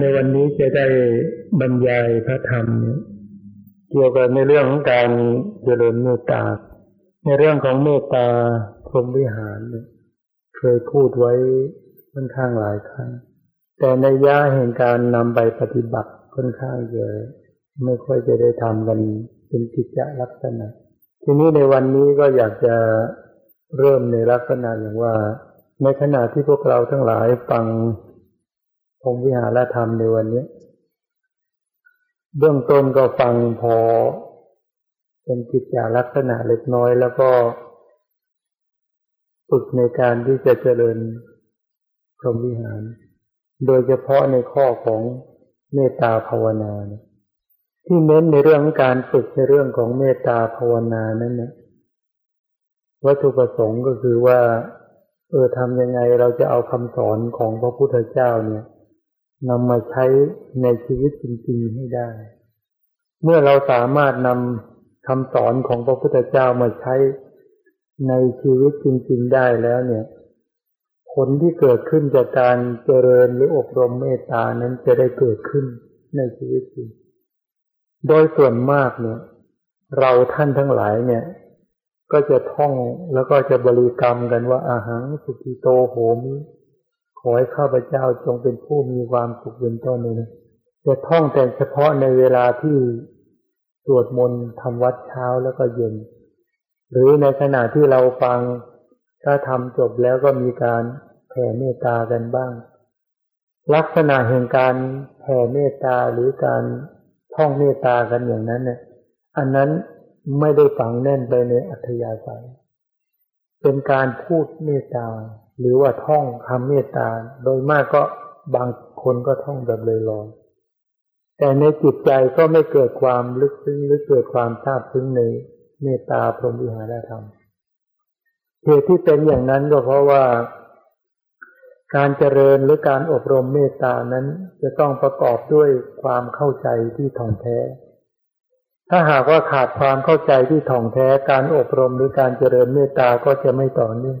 ในวันนี้จะได้บรรยายพระธรรมเนี่ยเกี่ยวกับในเรื่องของการเจริญเมตตา ในเรื่องของเมตตาพรหมวิหารเนี่ยเคยพูดไว้ค่อนข้างหลายครั้ง แต่ในย่าแห่งการนำไปปฏิบัติค่อนข้างเยอะไม่ค่อยจะได้ทำกันเป็นกิจลักษณะ ทีนี้ในวันนี้ก็อยากจะเริ่มในลักษณะอย่างว่า ในขณะที่พวกเราทั้งหลายฟัง พรมวิหารธรรมในวันนี้ เบื้องต้นก็ฟังพอ เป็นกิจจาลักษณะเล็กน้อยแล้วก็ฝึกในการที่จะเจริญพรหมวิหาร โดยเฉพาะในข้อของเมตตาภาวนา ที่เน้นในเรื่องการฝึกในเรื่องของเมตตาภาวนานั้นนะวัตถุประสงค์ก็คือว่า เออทำยังไงเราจะเอาคำสอนของพระพุทธเจ้าเนี่ย นำมาใช้ในชีวิตจริง ๆ ให้ได้ เมื่อเราสามารถนำคำสอนของพระพุทธเจ้ามาใช้ในชีวิตจริง ๆ ได้แล้วเนี่ย ผลที่เกิดขึ้นจากการเจริญหรืออบรมเมตตานั้นจะได้เกิดขึ้นในชีวิตจริง โดยส่วนมากเนี่ย เราท่านทั้งหลายเนี่ย ก็จะท่องแล้วก็จะบริกรรมกันว่าอาหังสุกิโตโหมิ อให้ข้าพเจ้าจงเป็นผู้มีความสุขเป็นต้นเลยจะท่องแต่เฉพาะในเวลาที่สวดมนต์ทำวัดเช้าแล้วก็เย็น หรือในขณะที่เราฟังถ้าทำจบแล้วก็มีการแผ่เมตตากันบ้าง ลักษณะแห่งการแผ่เมตตาหรือการท่องเมตตากันอย่างนั้นเนี่ย อันนั้นไม่ได้ฝังแน่นไปในอัธยาศัย เป็นการพูดเมตตา หรือว่าท่องคำเมตตา โดยมากก็บางคนก็ท่องแบบเลยลอยแต่ในจิตใจก็ไม่เกิดความลึกซึ้งหรือเกิดความทราบซึ้งในเมตตาพรหมวิหารธรรมเหตุที่เป็นอย่างนั้นก็เพราะว่า การเจริญหรือการอบรมเมตตานั้น จะต้องประกอบด้วยความเข้าใจที่ถ่องแท้ ถ้าหากว่าขาดความเข้าใจที่ถ่องแท้ การอบรมหรือการเจริญเมตตาก็จะไม่ต่อเนื่อง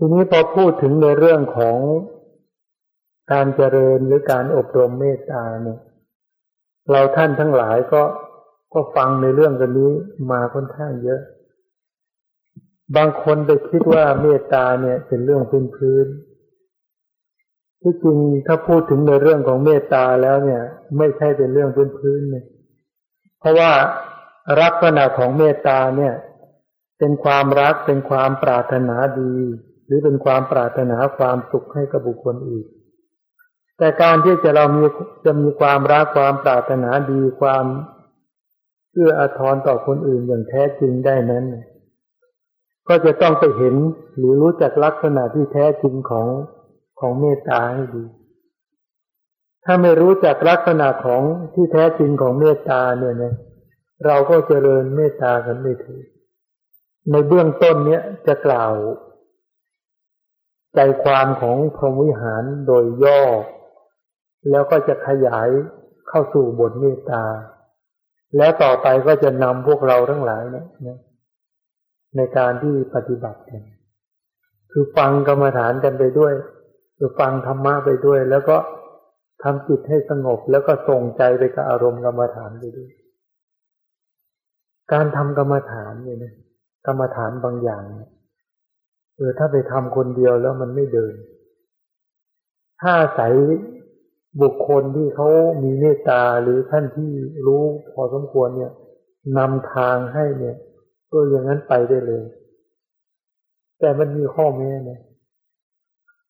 ทีนี้พอพูดถึงในเรื่องของการเจริญหรือการอบรมเมตตาเนี่ยเราท่านทั้งหลายก็ก็ฟังในเรื่องกันนี้มาค่อนข้างเยอะ บางคนไปคิดว่าเมตตาเนี่ย เป็นเรื่องพื้นพื้นที่จริงถ้าพูดถึงในเรื่องของเมตตาแล้วเนี่ย ไม่ใช่เป็นเรื่องพื้นพื้นเนี่ยเพราะว่าลักษณะของเมตตาเนี่ย เป็นความรักเป็นความปรารถนาดี หรือเป็นความปรารถนาความสุขให้กับบุคคลอื่นแต่การที่จะเรามีจะมีความรักความปรารถนาดีความเอื้ออาทรต่อคนอื่นอย่างแท้จริงได้นั้น ก็จะต้องไปเห็นหรือรู้จักลักษณะที่แท้จริงของของเมตตาให้ดี ถ้าไม่รู้จักลักษณะของที่แท้จริงของเมตตาเนี่ยนะเราก็เจริญเมตตากันไม่ถูกในเบื้องต้นเนี้ยจะกล่าว ใจความของพรหมวิหารโดยย่อ แล้วก็จะขยายเข้าสู่บทเมตตา แล้วต่อไปก็จะนำพวกเราทั้งหลายเนี่ยในการที่ปฏิบัติกันคือฟังกรรมฐานกันไปด้วย คือฟังธรรมะไปด้วย แล้วก็ทำจิตให้สงบ แล้วก็ส่งใจไปกับอารมณ์กรรมฐานไปด้วย การทำกรรมฐานเนี่ยกรรมฐานบางอย่างเนี่ย เออถ้าไปทำคนเดียวแล้วมันไม่เดิน ถ้าใส่บุคคลที่เขามีเมตตาหรือท่านที่รู้พอสมควรเนี่ยนำทางให้เนี่ยก็อย่างนั้นไปได้เลย แต่มันมีข้อแม้เนี่ย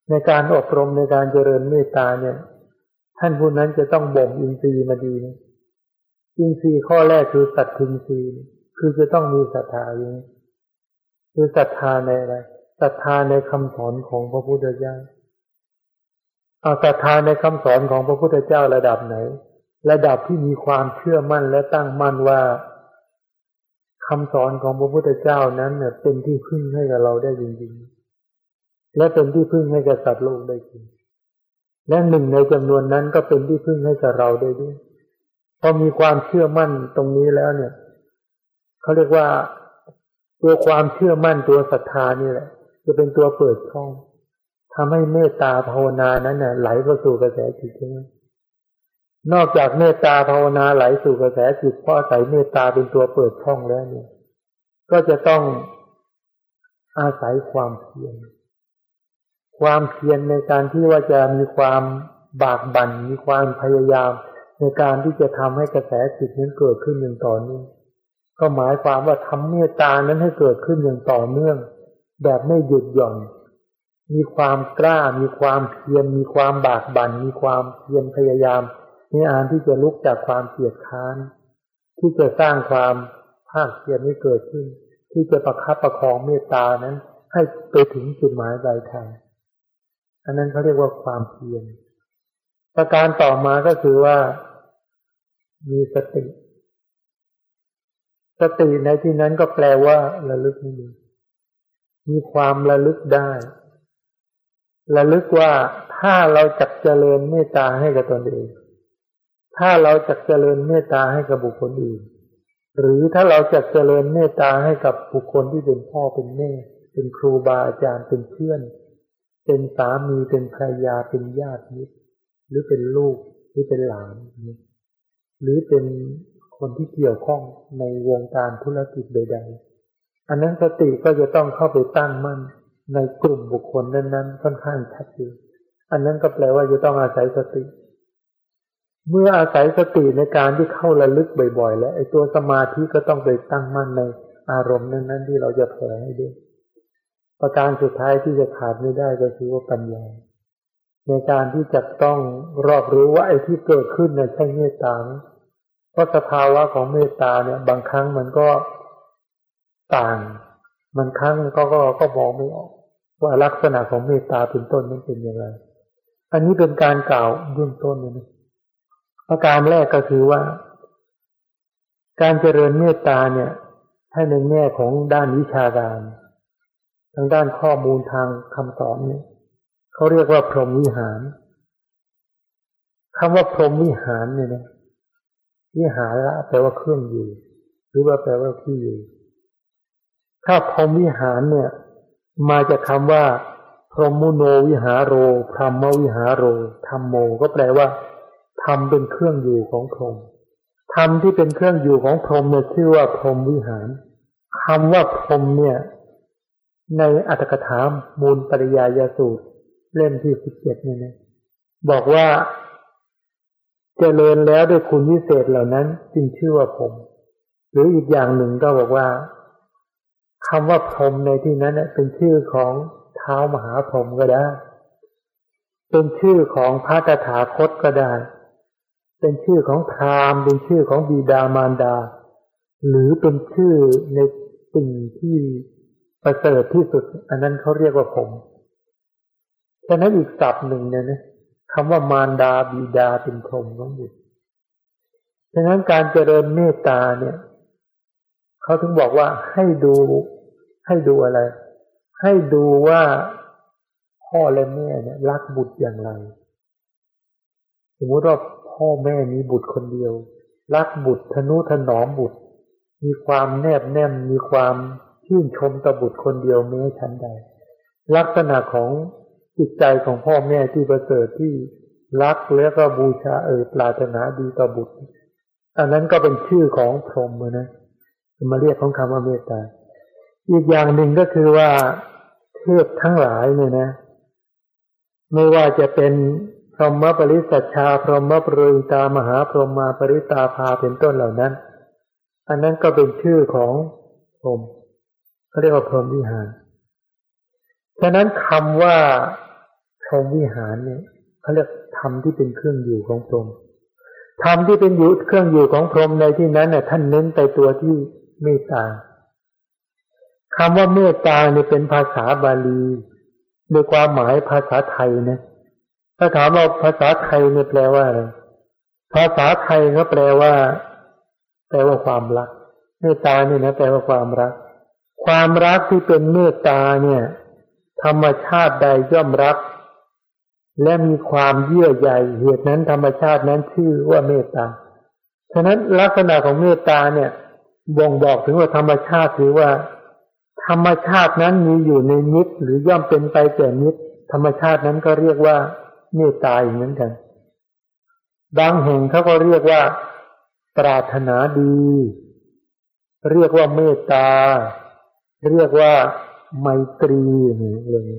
ในการอบรมในการเจริญเมตตาเนี่ย ท่านผู้นั้นจะต้องบ่มอินทรีย์มาดีนะอินทรีย์ข้อแรกคือสัตทินทรีย์คือจะต้องมีศรัทธาอย่างนี้คือศรัทธาในอะไร ศรัทธาในคำสอนของพระพุทธเจ้าเอาศรัทธาในคำสอนของพระพุทธเจ้าระดับไหน ระดับที่มีความเชื่อมั่นและตั้งมั่นว่าคำสอนของพระพุทธเจ้านั้นเนี่ยเป็นที่พึ่งให้กับเราได้จริงๆ และเป็นที่พึ่งให้กับสัตว์โลกได้จริง และหนึ่งในจำนวนนั้นก็เป็นที่พึ่งให้กับเราได้ด้วยพอมีความเชื่อมั่นตรงนี้แล้วเนี่ยเขาเรียกว่าตัวความเชื่อมั่นตัวศรัทธานี่แหละ จะเป็นตัวเปิดช่องทำให้เมตตาภาวนานั้นน่ะไหลเข้าสู่กระแสจิตใช่ไหมนอกจากเมตตาภาวนาไหลสู่กระแสจิตเพราะอาศัยเมตตาเป็นตัวเปิดช่องแล้วเนี่ย ก็จะต้องอาศัยความเพียร ความเพียรในการที่ว่าจะมีความบากบั่นมีความพยายาม ในการที่จะทำให้กระแสจิตนั้นเกิดขึ้นอย่างต่อเนื่องก็หมายความว่าทำเมตตานั้นให้เกิดขึ้นอย่างต่อเนื่อง แบบไม่หยุดหย่อน มีความกล้า มีความเพียร มีความบากบั่น มีความเพียรพยายามในอานที่จะลุกจากความเกียดค้าน ที่จะสร้างความภาคเพียรให้เกิดขึ้น ที่จะประคับประคองเมตตานั้น ให้ไปถึงจุดหมายปลายทางอันนั้นเขาเรียกว่าความเพียร ประการต่อมาก็คือว่า มีสติ สติในที่นั้นก็แปลว่าระลึกนี่ มีความระลึกได้ระลึกว่าถ้าเราจักเจริญเมตตาให้กับตนเอง ถ้าเราจะเจริญเมตตาให้กับบุคคลอื่น หรือถ้าเราจะเจริญเมตตาให้กับบุคคลที่เป็นพ่อเป็นแม่ เป็นครูบาอาจารย์เป็นเพื่อน เป็นสามีเป็นภรรยาเป็นญาติมิตรหรือเป็นลูกหรือเป็นหลาน หรือเป็นคนที่เกี่ยวข้องในวงการธุรกิจใดๆ อันนั้นสติก็จะต้องเข้าไปตั้งมั่นในกลุ่มบุคคลนั้น ๆ ค่อนข้างชัดเจนอันนั้นก็แปลว่าจะต้องอาศัยสติ เมื่ออาศัยสติในการที่เข้าระลึกบ่อย ๆ แล้วไอ้ตัวสมาธิก็ต้องไปตั้งมั่นในอารมณ์นั้น ๆ ที่เราจะแผ่ให้ด้วยประการสุดท้ายที่จะขาดไม่ได้ก็คือว่าปัญญา ในการที่จะต้องรอบรู้ว่าไอ้ที่เกิดขึ้นในใช่เมตตาเพราะสภาวะของเมตตาเนี่ย บางครั้งมันก็ ต่างบางครั้งก็ก็ก็มองไม่ออกว่าลักษณะของเมตตาเป็นต้นนั้นเป็นยังไง อันนี้เป็นการกล่าวเบื้องต้นนะประการแรกก็คือว่า การเจริญเมตตาเนี่ย ถ้าในแง่ของด้านวิชาการ ทางด้านข้อมูลทางคำสอนเนี่ยเขาเรียกว่าพรหมวิหารคำว่าพรหมวิหารเนี่ยนะวิหารละแปลว่าเครื่องอยู่ หรือว่าแปลว่าที่อยู่ ถ้าพรหมวิหารเนี่ย มาจากคาว่า พรหมุโนวิหารโรพรหมวิหารโรธรรมโม ก็แปลว่าธรรมเป็นเครื่องอยู่ของพรหมธรรมที่เป็นเครื่องอยู่ของพรหมเนี่ยชื่อว่าพรหมวิหารคำว่าพรหมเนี่ย ในอัตถกถามูลปริยายสูตร เล่มที่สิบเจ็ดนี่นะบอกว่าจเจริญแล้วด้วยคุณวิเศษเหล่านั้นจึงชื่อว่าพรหมหรืออีกอย่างหนึ่งก็บอกว่า คำว่าพรมในที่นั้นเป็นชื่อของเท้ามหาพรมก็ได้ เป็นชื่อของพระตถาคตก็ได้ เป็นชื่อของพราหมณ์เป็นชื่อของบิดามารดา หรือเป็นชื่อในสิ่งที่ประเสริฐที่สุด อันนั้นเขาเรียกว่าผมฉะนั้นอีกศัพท์หนึ่งเนี่ยนะคำว่ามารดาบิดาเป็นพรมต้องอยู่ฉะนั้นการเจริญเมตตาเนี่ย เขาถึงบอกว่าให้ดู ให้ดูอะไร ให้ดูว่าพ่อและแม่เนี่ย รักบุตรอย่างไร สมมติว่าพ่อแม่มีบุตรคนเดียว รักบุตรทนุถนอมบุตร มีความแนบแน่นมีความชื่นชมต่อบุตรคนเดียวแม้ชั้นใด ลักษณะของจิตใจของพ่อแม่ที่ประเสริฐที่รักแล้วก็บูชาเออปรารถนาดีต่อบุตร อันนั้นก็เป็นชื่อของพรหมนะมาเรียกของคำว่าเมตตา อีกอย่างหนึ่งก็คือว่าเทพทั้งหลายเนี่ยนะ ไม่ว่าจะเป็นพรหมปริสัชชา พรหมปริตามหาพรหมาปริตาภาเป็นต้นเหล่านั้น อันนั้นก็เป็นชื่อของพรหมเขาเรียกว่าพรหมวิหาร ฉะนั้นคำว่าพรหมวิหารเนี่ยเขาเรียกธรรมที่เป็นเครื่องอยู่ของพรหมธรรมที่เป็นอยู่เครื่องอยู่ของพรหมในที่นั้นเนี่ยท่านเน้นไปตัวที่เมตตา คำว่าเมตตาเนี่ยเป็นภาษาบาลีโดยความหมายภาษาไทยนะถ้าถามว่าภาษาไทยเนี่ยแปลว่าอะไรภาษาไทยก็แปลว่า แปลว่าความรัก เมตตาเนี่ยนะแปลว่าความรัก ความรักที่เป็นเมตตาเนี่ย ธรรมชาติใดย่อมรัก และมีความเยื่อใยเหตุนั้นธรรมชาตินั้นชื่อว่าเมตตาฉะนั้นลักษณะของเมตตาเนี่ยบ่งบอกถึงว่าธรรมชาติถือว่า ธรรมชาตินั้นมีอยู่ในนิดหรือย่อมเป็นไปแต่นิดธรรมชาตินั้นก็เรียกว่าเมตตาอีกเหมือนกันบางแห่งเขาก็เรียกว่า ปรารถนาดี เรียกว่าเมตตา เรียกว่าไมตรีเลย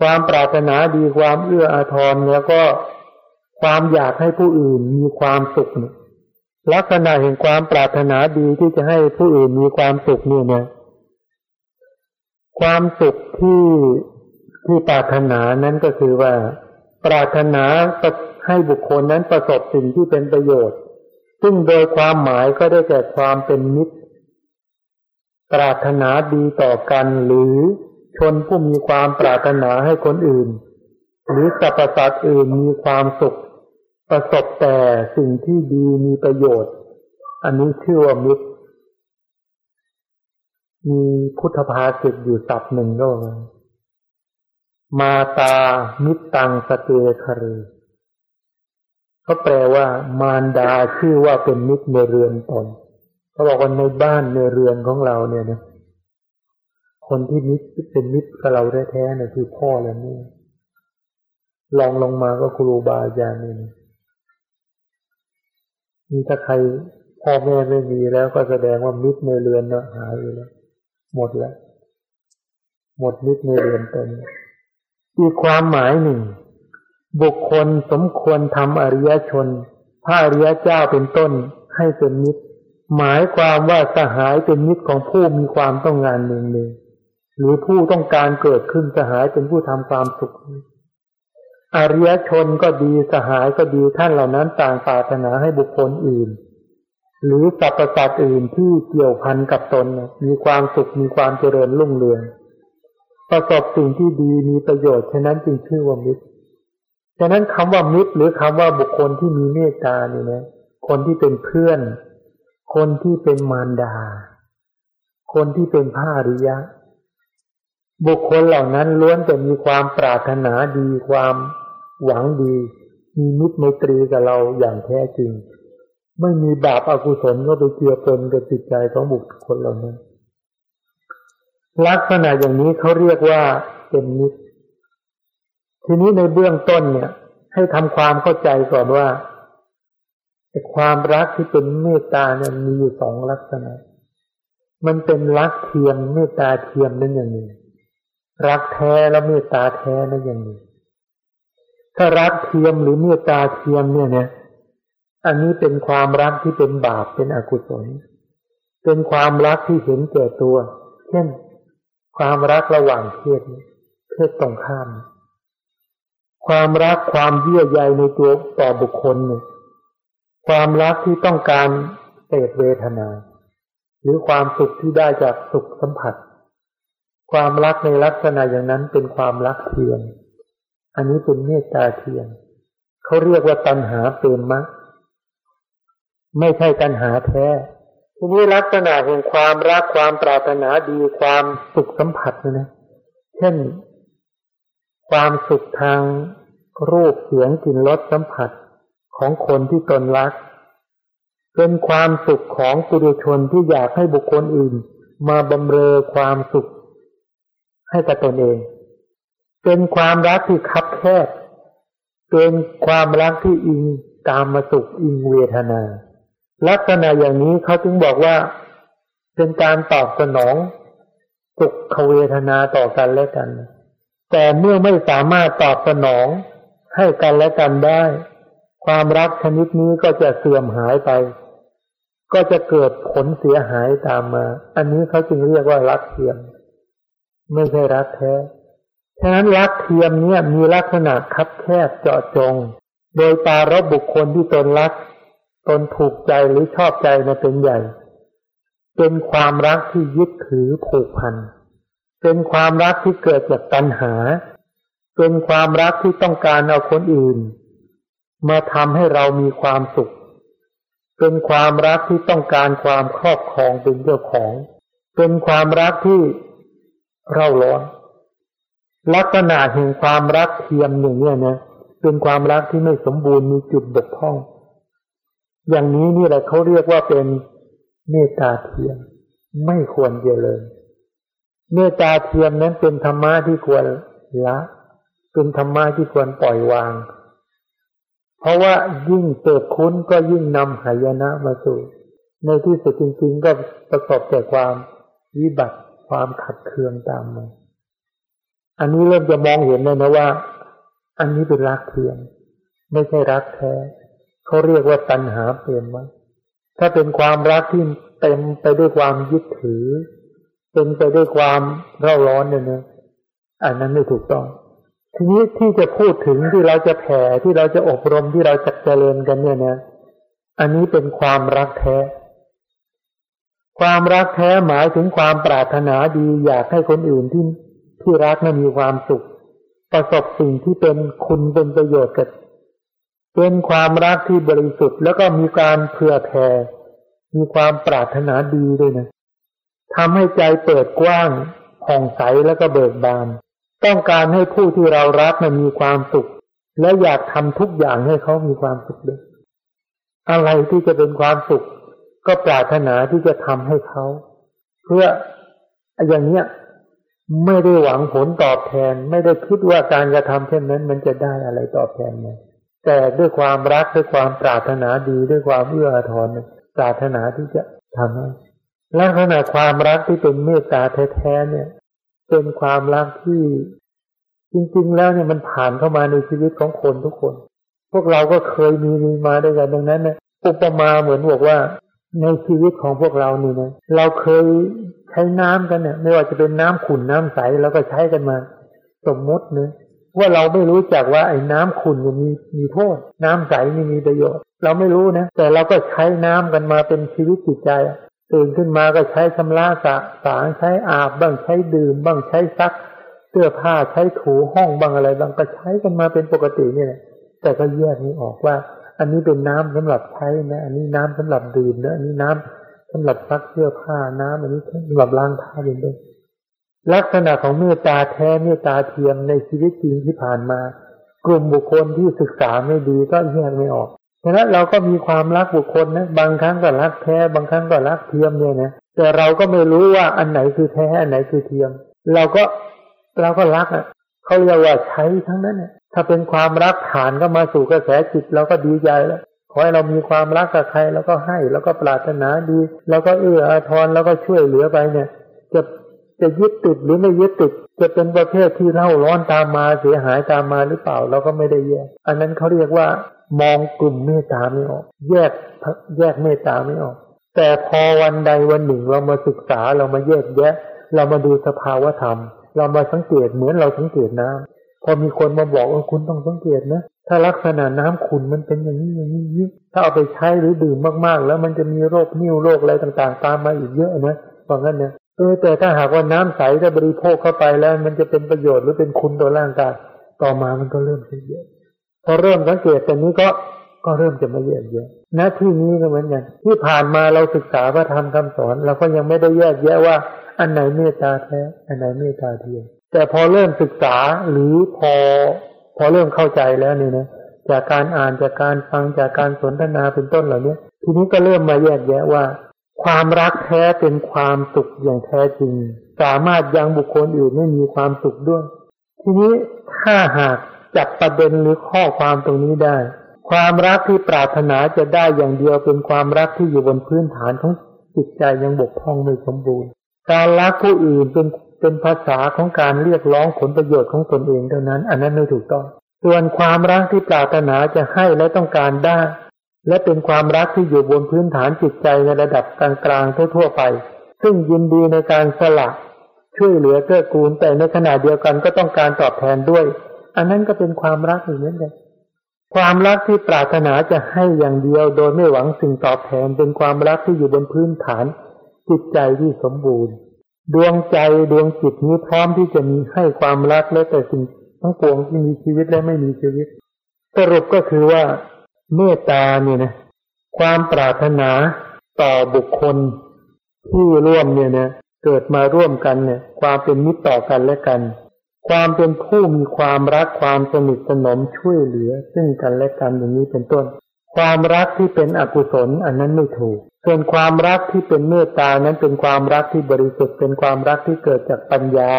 ความปรารถนาดีความเอื้ออาทรแล้วก็ความอยากให้ผู้อื่นมีความสุขลักษณะแห่งความปรารถนาดีที่จะให้ผู้อื่นมีความสุขเนี่ยนะ ความสุขที่ที่ปรารถนานั้นก็คือว่า ปรารถนาให้บุคคลนั้นประสบสิ่งที่เป็นประโยชน์ ซึ่งโดยความหมายก็ได้แก่ความเป็นมิตร ปรารถนาดีต่อกันหรือชนผู้มีความปรารถนาให้คนอื่น หรือสรรพสัตว์อื่นมีความสุข ประสบแต่สิ่งที่ดีมีประโยชน์ อันนี้ชื่อว่ามิตร มีพุทธภาษิตอยู่ตับหนึ่งก็ว่ามาตามิตังสเตคเรเขาแปลว่า มารดาชื่อว่าเป็นมิตรในเรือนตนเขาบอกว่าในบ้านในเรือนของเราเนี่ยนะคนที่มิตรเป็นมิตรกับเราแท้ๆเนี่ยคือพ่อและแม่ลองลงมาก็ครูบาอาจารย์นี่มีถ้าใครพ่อแม่ไม่มีแล้วก็แสดงว่ามิตรในเรือนเนาะหายไปแล้ว หมดแล้ว หมดมิตรในเรือนตนอีกความหมายหนึ่ง บุคคลสมควรทำอริยชนพระอริยเจ้าเป็นต้นให้เป็นมิตร หมายความว่าสหายเป็นมิตรของผู้มีความต้องงานหนึ่งหนึ่งหรือผู้ต้องการเกิดขึ้นสหายเป็นผู้ทำความสุข อริยชนก็ดีสหายก็ดีท่านเหล่านั้นต่างปรารถนาให้บุคคลอื่น หรือสรรพสัตว์อื่นที่เกี่ยวพันกับตน มีความสุขมีความเจริญรุ่งเรือง ประสบสิ่งที่ดีมีประโยชน์ฉะนั้นจึงชื่อว่ามิตรฉะนั้นคำว่ามิตร หรือคำว่าบุคคลที่มีเมตตาเนี่นะคนที่เป็นเพื่อน คนที่เป็นมารดา คนที่เป็นพระอริยะ บุคคลเหล่านั้นล้วนแต่มีความปรารถนาดี ความหวังดี มีมิตรไมตรีกับเราอย่างแท้จริง ไม่มีบาปอากุศลก็ไปเกี่ยวปนกับจิตใจของบุคคลเหล่านั้น ลักษณะอย่างนี้เขาเรียกว่าเป็นมิตร ทีนี้ในเบื้องต้นเนี่ย ให้ทำความเข้าใจก่อนว่าความรักที่เป็นเมตตาเนี่ยมีอยู่สองลักษณะ มันเป็นรักเทียมเมตตาเทียมนั่นอย่างหนึ่งรักแท้และเมตตาแท้นั่นอย่างหนึ่งถ้ารักเทียมหรือเมตตาเทียมเนี่ยเนี่ย อันนี้เป็นความรักที่เป็นบาปเป็นอกุศล เป็นความรักที่เห็นแก่ตัว เช่น ความรักระหว่างเพศเพศตรงข้าม ความรักความเยื่อใยในตัวต่อบุคคลเนี่ยความรักที่ต้องการเสพเวทนา หรือความสุขที่ได้จากสุขสัมผัส ความรักในลักษณะอย่างนั้นเป็นความรักเทียมอันนี้เป็นเมตตาเทียมเขาเรียกว่าตัณหาเปรมมะ ไม่ใช่ตัณหาแท้ ทีนี้ลักษณะแห่งความรักความปรารถนาดีความสุขสัมผัสนะ เช่น ความสุขทางรูปเสียงกลิ่นรสสัมผัสของคนที่ตนรัก เป็นความสุขของปุถุชนที่อยากให้บุคคลอื่น มาบำเรอความสุข ให้กับตนเอง เป็นความรักที่คับแคบเป็นความรักที่อิงตามมาสุขอิงเวทนา ลักษณะอย่างนี้เขาจึงบอกว่า เป็นการตอบสนองสุขเวทนาต่อกันและกัน แต่เมื่อไม่สามารถตอบสนองให้กันและกันได้ ความรักชนิดนี้ก็จะเสื่อมหายไป ก็จะเกิดผลเสียหายตามมา อันนี้เขาจึงเรียกว่ารักเทียม ไม่ใช่รักแท้ ฉะนั้นรักเทียมเนี่ยมีลักษณะคับแคบเจาะจง โดยตารบบุคคลที่ตนรัก ตนถูกใจหรือชอบใจในเป็นใหญ่ เป็นความรักที่ยึดถือผูกพัน เป็นความรักที่เกิดจากตัณหา เป็นความรักที่ต้องการเอาคนอื่น มาทำให้เรามีความสุข เป็นความรักที่ต้องการความครอบครองเป็นเจ้าของ เป็นความรักที่เร่าร้อน ลักษณะแห่งความรักเทียมอย่างนี้นะ เป็นความรักที่ไม่สมบูรณ์มีจุดบกพร่อง อย่างนี้นี่แหละเขาเรียกว่าเป็นเมตตาเทียม ไม่ควรเจริญเมตตาเทียมนั้นเป็นธรรมะที่ควรละ เป็นธรรมะที่ควรปล่อยวาง เพราะว่ายิ่งเกิดคุ้นก็ยิ่งนำหายนะมาสู่ในที่สุดจริงๆก็ประกอบแต่ความวิบัติความขัดเคืองตามมา อันนี้เริ่มจะมองเห็นเลยนะว่า อันนี้เป็นรักเทียม ไม่ใช่รักแท้ เขาเรียกว่าตัณหาเปลี่ยนมาถ้าเป็นความรักที่เต็มไปด้วยความยึดถือเป็นไปด้วยความเร่าร้อนเนี่ยนะอันนั้นไม่ถูกต้อง ทีนี้ที่จะพูดถึงที่เราจะแผ่ที่เราจะอบรมที่เราจะเจริญกันเนี่ยนะอันนี้เป็นความรักแท้ ความรักแท้หมายถึงความปรารถนาดีอยากให้คนอื่นที่ที่รักนั้นมีความสุข ประสบสิ่งที่เป็นคุณเป็นประโยชน์กับ เป็นความรักที่บริสุทธิ์ แล้วก็มีการเผื่อแผ่มีความปรารถนาดีด้วยนะทำให้ใจเปิดกว้างผ่องใสแล้วก็เบิกบาน ต้องการให้ผู้ที่เรารักนมีความสุข และอยากทำทุกอย่างให้เขามีความสุขด้วยอะไรที่จะเป็นความสุข ก็ปรารถนาที่จะทำให้เขา เพื่ออย่างเนี้ยไม่ได้หวังผลตอบแทน ไม่ได้คิดว่าการกระทำเช่นนั้น มันจะได้อะไรตอบแทนมา แต่ด้วยความรักด้วยความปรารถนาดีด้วยความเอื้ออาทรปรารถนาที่จะทำให้ลักษณะความรักที่เป็นเมตตาแท้ๆเนี่ย เป็นความรักที่จริง ๆ แล้วเนี่ยมันผ่านเข้ามาในชีวิตของคนทุกคน พวกเราก็เคยมีมีมาด้วยกันดังนั้นเนี่ยอุปมาเหมือนบอกว่าในชีวิตของพวกเรานี่นะเราเคยใช้น้ำกันเนี่ย ไม่ว่าจะเป็นน้ำขุ่นน้ำใสเราก็ใช้กันมา สมมติเนะ ว่าเราไม่รู้จักว่าไอ้น้ำขุ่นมีมีโทษ น้ำใสนี่มีประโยชน์ เราไม่รู้นะ แต่เราก็ใช้น้ำกันมาเป็นชีวิตจิตใจตื่นขึ้นมาก็ใช้ชำระสะสางใช้อาบบ้างใช้ดื่มบ้างใช้ซัก เสื้อผ้าใช้ถูห้องบ้างอะไรบ้างก็ใช้กันมาเป็นปกตินี่แหละแต่ก็แยกนี้ออกว่า อันนี้เป็นน้ำสำหรับใช้นะ อันนี้น้ำสำหรับดื่มนะอันนี้น้ำสำหรับซักเสื้อผ้าน้ำอันนี้สำหรับล้างเท้าเป็นต้น ลักษณะของเมตตาแท้เมตตาเทียมในชีวิตจริงที่ผ่านมา กลุ่มบุคคลที่ศึกษาไม่ดีก็แยกไม่ออกฉะนั้นเราก็มีความรักบุคคลนะบางครั้งก็รักแท้บางครั้งก็รักเทียมเนี่ยนะแต่เราก็ไม่รู้ว่าอันไหนคือแท้อันไหนคือเทียม เราก็เราก็รักอะเขาเรียกว่าใช้ทั้งนั้นเนี่ยถ้าเป็นความรักฐานก็มาสู่กระแสจิตเราก็ดีใจแล้วขอให้เรามีความรักกับใครแล้วก็ให้แล้วก็ปรารถนาดี แล้วก็เอื้ออาทรแล้วก็ช่วยเหลือไปเนี่ย จะ จะยึดติดหรือไม่ยึดติด จะเป็นประเภทที่เล่าร้อนตามมาเสียหายตามมาหรือเปล่าเราก็ไม่ได้แยก อันนั้นเขาเรียกว่ามองกลุ่มเมตตาไม่ออก แยกแยกเมตตาไม่ออก แต่พอวันใดวันหนึ่งเรามาศึกษาเรามาแยกแยะ เรามาดูสภาวธรรม เรามาสังเกตเหมือนเราสังเกตน้ำพอมีคนมาบอกว่าคุณต้องสังเกตนะถ้าลักษณะน้ำขุ่นมันเป็นอย่างนี้อย่างนี้ถ้าเอาไปใช้หรือดื่มมากๆ แล้วมันจะมีโรคนิ่วโรคอะไรต่างๆ ตามมาอีกเยอะนะเพราะงั้นเนี่ย เออแต่ถ้าหากว่าน้ำใสถ้าบริโภคเข้าไปแล้ว มันจะเป็นประโยชน์หรือเป็นคุณต่อร่างกายต่อมามันก็เริ่มเยอะพอเริ่มสังเกตแต่นี้ก็ก็เริ่มจะมาแยกแยะณที่นี้ก็เหมือนกันที่ผ่านมาเราศึกษาพระธรรมคำสอน เราก็ยังไม่ได้แยกแยะว่า อันไหนเมตตาแท้ อันไหนเมตตาเทียมแต่พอเริ่มศึกษาหรือพอ พอเริ่มเข้าใจแล้วเนี่ยนะจากการอ่านจากการฟังจากการสนทนาเป็นต้นเหล่านี้ทีนี้ก็เริ่มมาแยกแยะว่า ความรักแท้เป็นความสุขอย่างแท้จริง สามารถยังบุคคลอื่นไม่มีความสุขด้วย ทีนี้ถ้าหากจับประเด็นหรือข้อความตรงนี้ได้ ความรักที่ปรารถนาจะได้อย่างเดียวเป็นความรักที่อยู่บนพื้นฐานของจิตใจยังบกพร่องไม่สมบูรณ์ การรักผู้อื่นเป็นเป็นภาษาของการเรียกร้องผลประโยชน์ของตนเองเท่านั้น อันนั้นไม่ถูกต้อง ส่วนความรักที่ปรารถนาจะให้และต้องการได้ และเป็นความรักที่อยู่บนพื้นฐานจิตใจในระดับกลางๆทั่วๆไป ซึ่งยินดีในการสละช่วยเหลือเกื้อกูลแต่ในขณะเดียวกันก็ต้องการตอบแทนด้วย อันนั้นก็เป็นความรักอย่างนั้นเลยความรักที่ปรารถนาจะให้อย่างเดียวโดยไม่หวังสิ่งตอบแทนเป็นความรักที่อยู่บนพื้นฐาน จิตใจที่สมบูรณ์ ดวงใจดวงจิตนี้พร้อมที่จะมีให้ความรักและแต่สิ่งทั้งปวงที่มีชีวิตและไม่มีชีวิต สรุปก็คือว่า เมตตาเนี่ยนะความปรารถนาต่อบุคคลที่ร่วมเนี่ยนะเกิดมาร่วมกันเนี่ย ความเป็นมิตรต่อกันและกัน ความเป็นผู้มีความรักความสนิทสนมช่วยเหลือ ซึ่งกันและกันอย่างนี้เป็นต้น ความรักที่เป็นอกุศลอันนั้นไม่ถูกส่วนความรักที่เป็นเมตตานั้นเป็นความรักที่บริสุทธิ์เป็นความรักที่เกิดจากปัญญา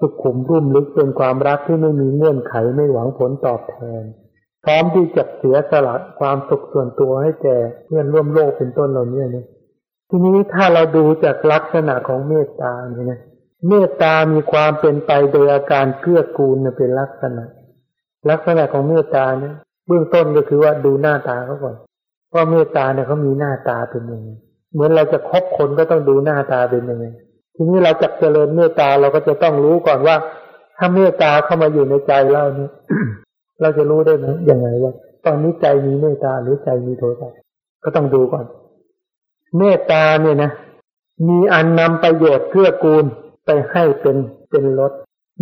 สุขุมรุ่มลึกเป็นความรักที่ไม่มีเงื่อนไขไม่หวังผลตอบแทน พร้อมที่จะเสียสละความสุขส่วนตัวให้แก่เพื่อนร่วมโลกเป็นต้นเหล่านี้เนี่ยทีนี้ถ้าเราดูจากลักษณะของเมตตาเนี่ยนะเมตตามีความเป็นไปโดยอาการเกื้อกูลเป็นลักษณะ ลักษณะของเมตตาเนี่ยเบื้องต้นก็คือว่าดูหน้าตาเขาก่อนว่าเมตตาเนี่ยเขามีหน้าตาเป็นยังไงเหมือนเราจะคบคนก็ต้องดูหน้าตาเป็นยังไงทีนี้เราจะเจริญเมตตาเราก็จะต้องรู้ก่อนว่า ถ้าเมตตาเข้ามาอยู่ในใจเราเนี่ย เราจะรู้ได้ไหมยังไงว่าตอนนี้ใจมีเมตตาหรือใจมีโทสะก็ต้องดูก่อน เมตตาเนี่ยนะ มีอันนำประโยชน์เกื้อกูลไปให้เป็นเป็นรถ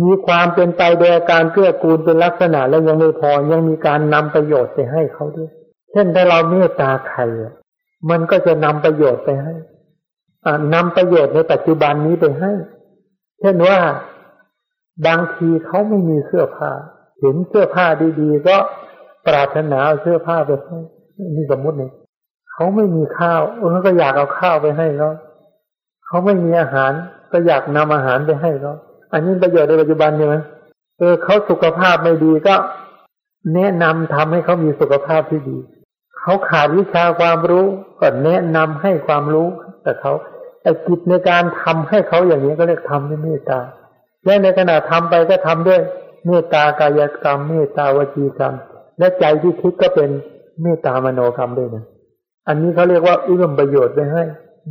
มีความเป็นไปโดยการเกื้อกูลเป็นลักษณะแล้วยังไม่พอยังมีการนำประโยชน์ไปให้เขาด้วย เช่นถ้าเราเมตตาใครมันก็จะนำประโยชน์ไปให้นำประโยชน์ในปัจจุบันนี้ไปให้ เช่นว่าบางทีเขาไม่มีเสื้อผ้า เห็นเสื้อผ้าดีๆ ก็ปรารถนาเอาเสื้อผ้าไปให้นี่สมมติเนี่ยเขาไม่มีข้าวเออก็อยากเอาข้าวไปให้เขาเขาไม่มีอาหารก็อยากนำอาหารไปให้เขาอันนี้ประโยชน์ในปัจจุบันใช่ไหมเออเขาสุขภาพไม่ดีก็ แนะนำทำให้เขามีสุขภาพที่ดี เขาขาดวิชาความรู้ก็แนะนำให้ความรู้แต่เขาไอ้กิจในการทำให้เขาอย่างนี้ก็เรียกทำด้วยเมตตาและในขณะทำไปก็ทำด้วย เมตตากายกรรม เมตตาวจีกรรม และใจที่คิดก็เป็นเมตตามโนกรรมด้วยนะอันนี้เขาเรียกว่าเอื้อมประโยชน์ไปให้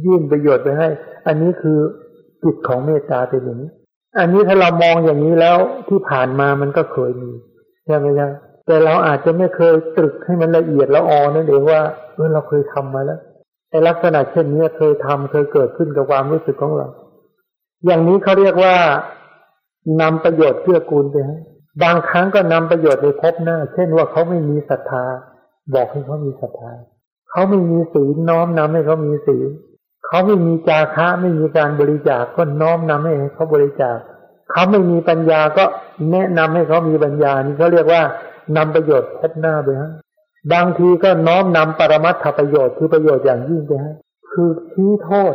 ยื่นประโยชน์ไปให้ อันนี้คือจิตของเมตตาเป็นอย่างนี้อันนี้ถ้าเรามองอย่างนี้แล้วที่ผ่านมามันก็เคยมีใช่ไหมจ๊ะแต่เราอาจจะไม่เคยตรึกให้มันละเอียดละออนั่นเองว่าเออเราเคยทำมาแล้วไอ้ลักษณะเช่นนี้เคยทำเคยเกิดขึ้นกับความรู้สึกของเรา อย่างนี้เขาเรียกว่า นำประโยชน์เพื่อกูลไปให้บางครั้งก็นำประโยชน์ในพบหน้า เช่นว่าเขาไม่มีศรัทธา บอกให้เขามีศรัทธา เขาไม่มีศีลน้อมนำให้เขามีศีลเขาไม่มีจาคะไม่มีการบริจาคก็น้อมนำให้เขาบริจาค เขาไม่มีปัญญาก็แนะนำให้เขามีปัญญา นี่เขาเรียกว่านำประโยชน์พบหน้าไปให้บางทีก็น้อมนำปรมัตถประโยชน์คือประโยชน์อย่างยิ่งไปให้คือชี้โทษ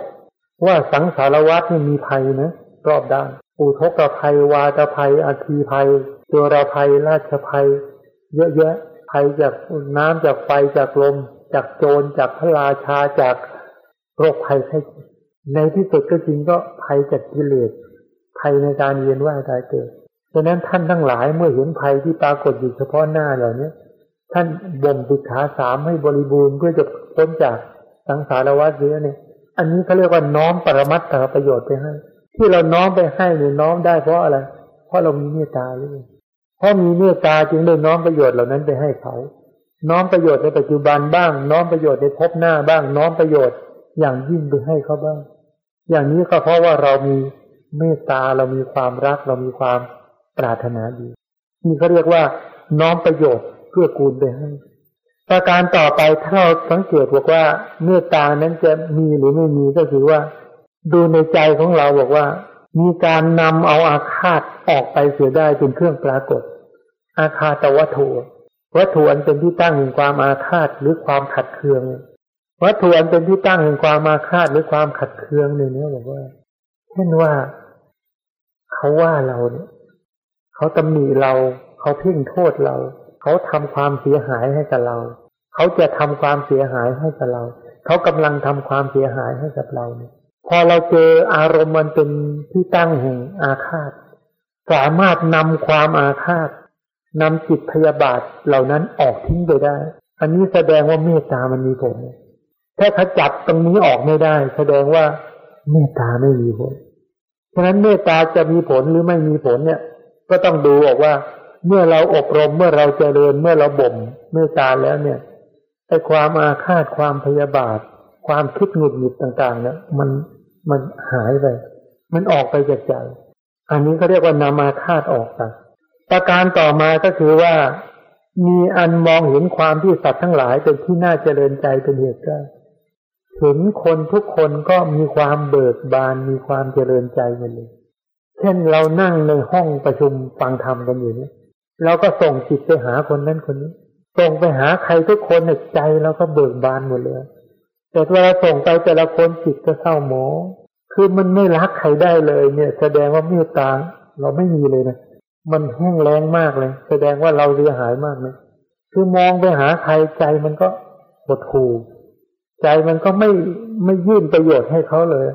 ว่าสังสารวัฏนี่มีภัยนะรอบด้าน อุทกภัย วาตภัยอาคีภัยตัวราภัย ราชภัย เยอะแยะภัยจากน้ำจากไฟจากลม จากโจรจากพระราชาจากโรคภัยไข้ในที่สุดก็จริงก็ภัยจากกิเลสภัยในการเวียนว่ายตายเกิดดังนั้นท่านทั้งหลายเมื่อเห็นภัยที่ปรากฏอยู่เฉพาะหน้าเหล่านี้ท่านบ่มบุขาสามให้บริบูรณ์เพื่อจะพ้นจากสังสารวัฏเสียเนี่ย อันนี้เขาเรียกว่าน้อมปรมัตถประโยชน์ไปให้ ที่เราน้อมไปให้เนี่ยน้อมได้เพราะอะไร เพราะเรามีเมตตาหรือเพราะมีเมตตาจึงได้น้อมประโยชน์เหล่านั้นไปให้เขา น้อมประโยชน์ในปัจจุบันบ้าง น้อมประโยชน์ในภพหน้าบ้าง น้อมประโยชน์อย่างยิ่งไปให้เขาบ้าง อย่างนี้ก็เพราะว่าเรามีเมตตาเรามีความรัก เรามีความปรารถนาดีนี่เขาเรียกว่า น้อมประโยชน์เพื่อกูลไปให้ประการต่อไปถ้าเราสังเกตบอกว่าเมตตานั้นจะมีหรือไม่มีก็คือว่า ดูในใจของเราบอกว่า มีการนำเอาอาฆาตออกไปเสียได้เป็นเครื่องปรากฏ อาฆาตวัตถุวัตถุอันเป็นที่ตั้งแห่งความอาฆาตหรือความขัดเคือง วัตถุอันเป็นที่ตั้งแห่งความอาฆาตหรือความขัดเคืองในนี้บอกว่า เช่นว่า เขาว่าเราเนี่ย เขาตำหนิเรา เขาเพ่งโทษเรา เขาทำความเสียหายให้กับเรา เขาจะทำความเสียหายให้กับเรา เขากำลังทำความเสียหายให้กับเราเนี่ย พอเราเจออารมณ์มันเป็นที่ตั้งแห่งอาฆาต สามารถนำความอาฆาตนำจิตพยาบาทเหล่านั้นออกทิ้งไปได้ อันนี้แสดงว่าเมตตามันมีผล ถ้าเขาจับตรงนี้ออกไม่ได้ แสดงว่าเมตตาไม่มีผล ฉะนั้นเมตตาจะมีผลหรือไม่มีผลเนี่ย ก็ต้องดูออกว่า เมื่อเราอบรมเมื่อเราเจริญเมื่อเราบ่มเมื่อตาแล้วเนี่ยไอ้ความอาฆาตความพยาบาท ความคิดหงุดหงิดต่างๆเนี่ยมัน มันหายไป มันออกไปจากใจ อันนี้เขาเรียกว่านามาฆาตออกไปประการต่อมาก็คือว่า มีอันมองเห็นความที่สัตว์ทั้งหลายเป็นที่น่าเจริญใจเป็นเหตุได้เห็นคนทุกคนก็มีความเบิกบานมีความเจริญใจกันเลย เช่นเรานั่งในห้องประชุมฟังธรรมกันอยู่เนี่ยเราก็ส่งจิตไปหาคนนั้นคนนี้ ส่งไปหาใครทุกคนในใจเราก็เบิกบานหมดเลย แต่เวลาส่งไปแต่ละคนจิตก็เศร้าหมองคือมันไม่รักใครได้เลย เนี่ย แสดงว่าเมตตาเราไม่มีเลยนะมันแห้งแล้งมากเลย แสดงว่าเราเสียหายมากเลยคือมองไปหาใครใจมันก็หดหู่ใจมันก็ไม่ไม่ยื่นประโยชน์ให้เขาเลย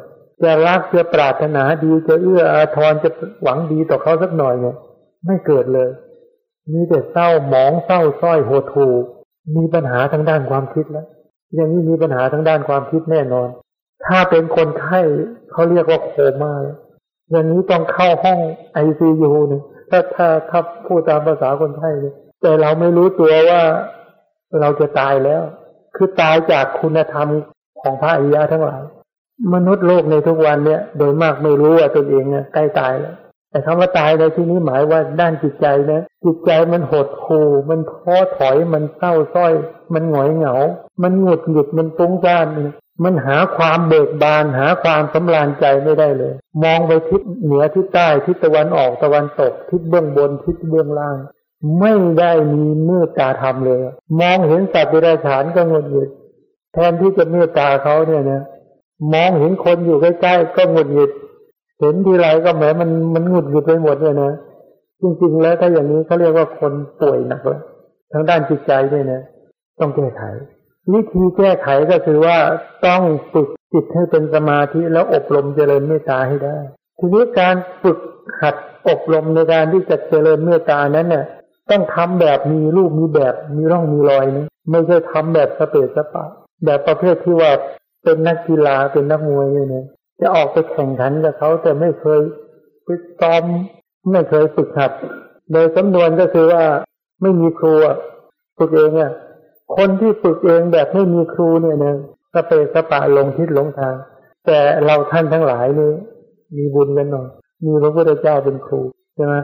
จะรักจะปรารถนาดีจะเอื้ออาทรจะหวังดีต่อเขาสักหน่อยเนี่ย ไม่เกิดเลยมีแต่เศร้าหมองเศร้าส้อยหดหู่มีปัญหาทางด้านความคิดแล้ว อย่างนี้มีปัญหาทางด้านความคิดแน่นอน ถ้าเป็นคนไข้เขาเรียกว่าโคม่าอย่างนี้ต้องเข้าห้องไอซียูนี่ถ้าถ้าถ้าพูดตามภาษาคนไทยเนี่ยแต่เราไม่รู้ตัวว่าเราจะตายแล้ว คือตายจากคุณธรรมของพระอริยะทั้งหลาย มนุษย์โลกในทุกวันเนี่ย โดยมากไม่รู้ว่าตนเองเนี่ยใกล้ตายแล้ว แต่คำว่าตายในที่นี้หมายว่าด้านจิตใจนะ จิตใจมันหดหู่มันท้อถอยมันเศร้าส้อย มันหงอยเหงา มันหงุดหงิดมันตุ้งซ่านมันหาความเบิกบาน หาความสำราญใจไม่ได้เลย มองไปทิศเหนือทิศใต้ทิศตะวันออกตะวันตก ทิศเบื้องบนทิศเบื้องล่าง ไม่ได้มีเมตตาธรรมเลย มองเห็นสัตว์เดรัจฉานก็หงุดหงิดแทนที่จะเมตตาเขาเนี่ยนะมองเห็นคนอยู่ใกล้ๆก็หงุดหงิด เห็นทีไรก็แหมมันมันหงุดหงิดไปหมดเลยนะจริงๆแล้วถ้าอย่างนี้เขาเรียกว่าคนป่วยหนักแล้วทางด้านจิตใจเนี่ยนะต้องแก้ไขวิธีแก้ไขก็คือว่าต้องฝึกจิตให้เป็นสมาธิแล้วอบรมเจริญเมตตาให้ได้ ทีนี้การฝึกหัดอบรมในการที่จะเจริญเมตตานั้นเนี่ยต้องทำแบบมีรูปมีแบบมีร่องมีรอยนะไม่ใช่ทำแบบสเปซสปะ แบบประเภทที่ว่าเป็นนักกีฬาเป็นนักมวยเนี่ยนะ จะออกไปแข่งขันกับเขาแต่ไม่เคยไปซ้อมไม่เคยฝึกหัด โดยสำนวนก็คือว่าไม่มีครูฝึกเองอะคนที่ฝึกเองแบบไม่มีครูเนี่ยนะสเปสปะลงทิศลงทาง แต่เราท่านทั้งหลายนี่มีบุญกันหน่อยมีพระพุทธเจ้าเป็นครูใช่ไหม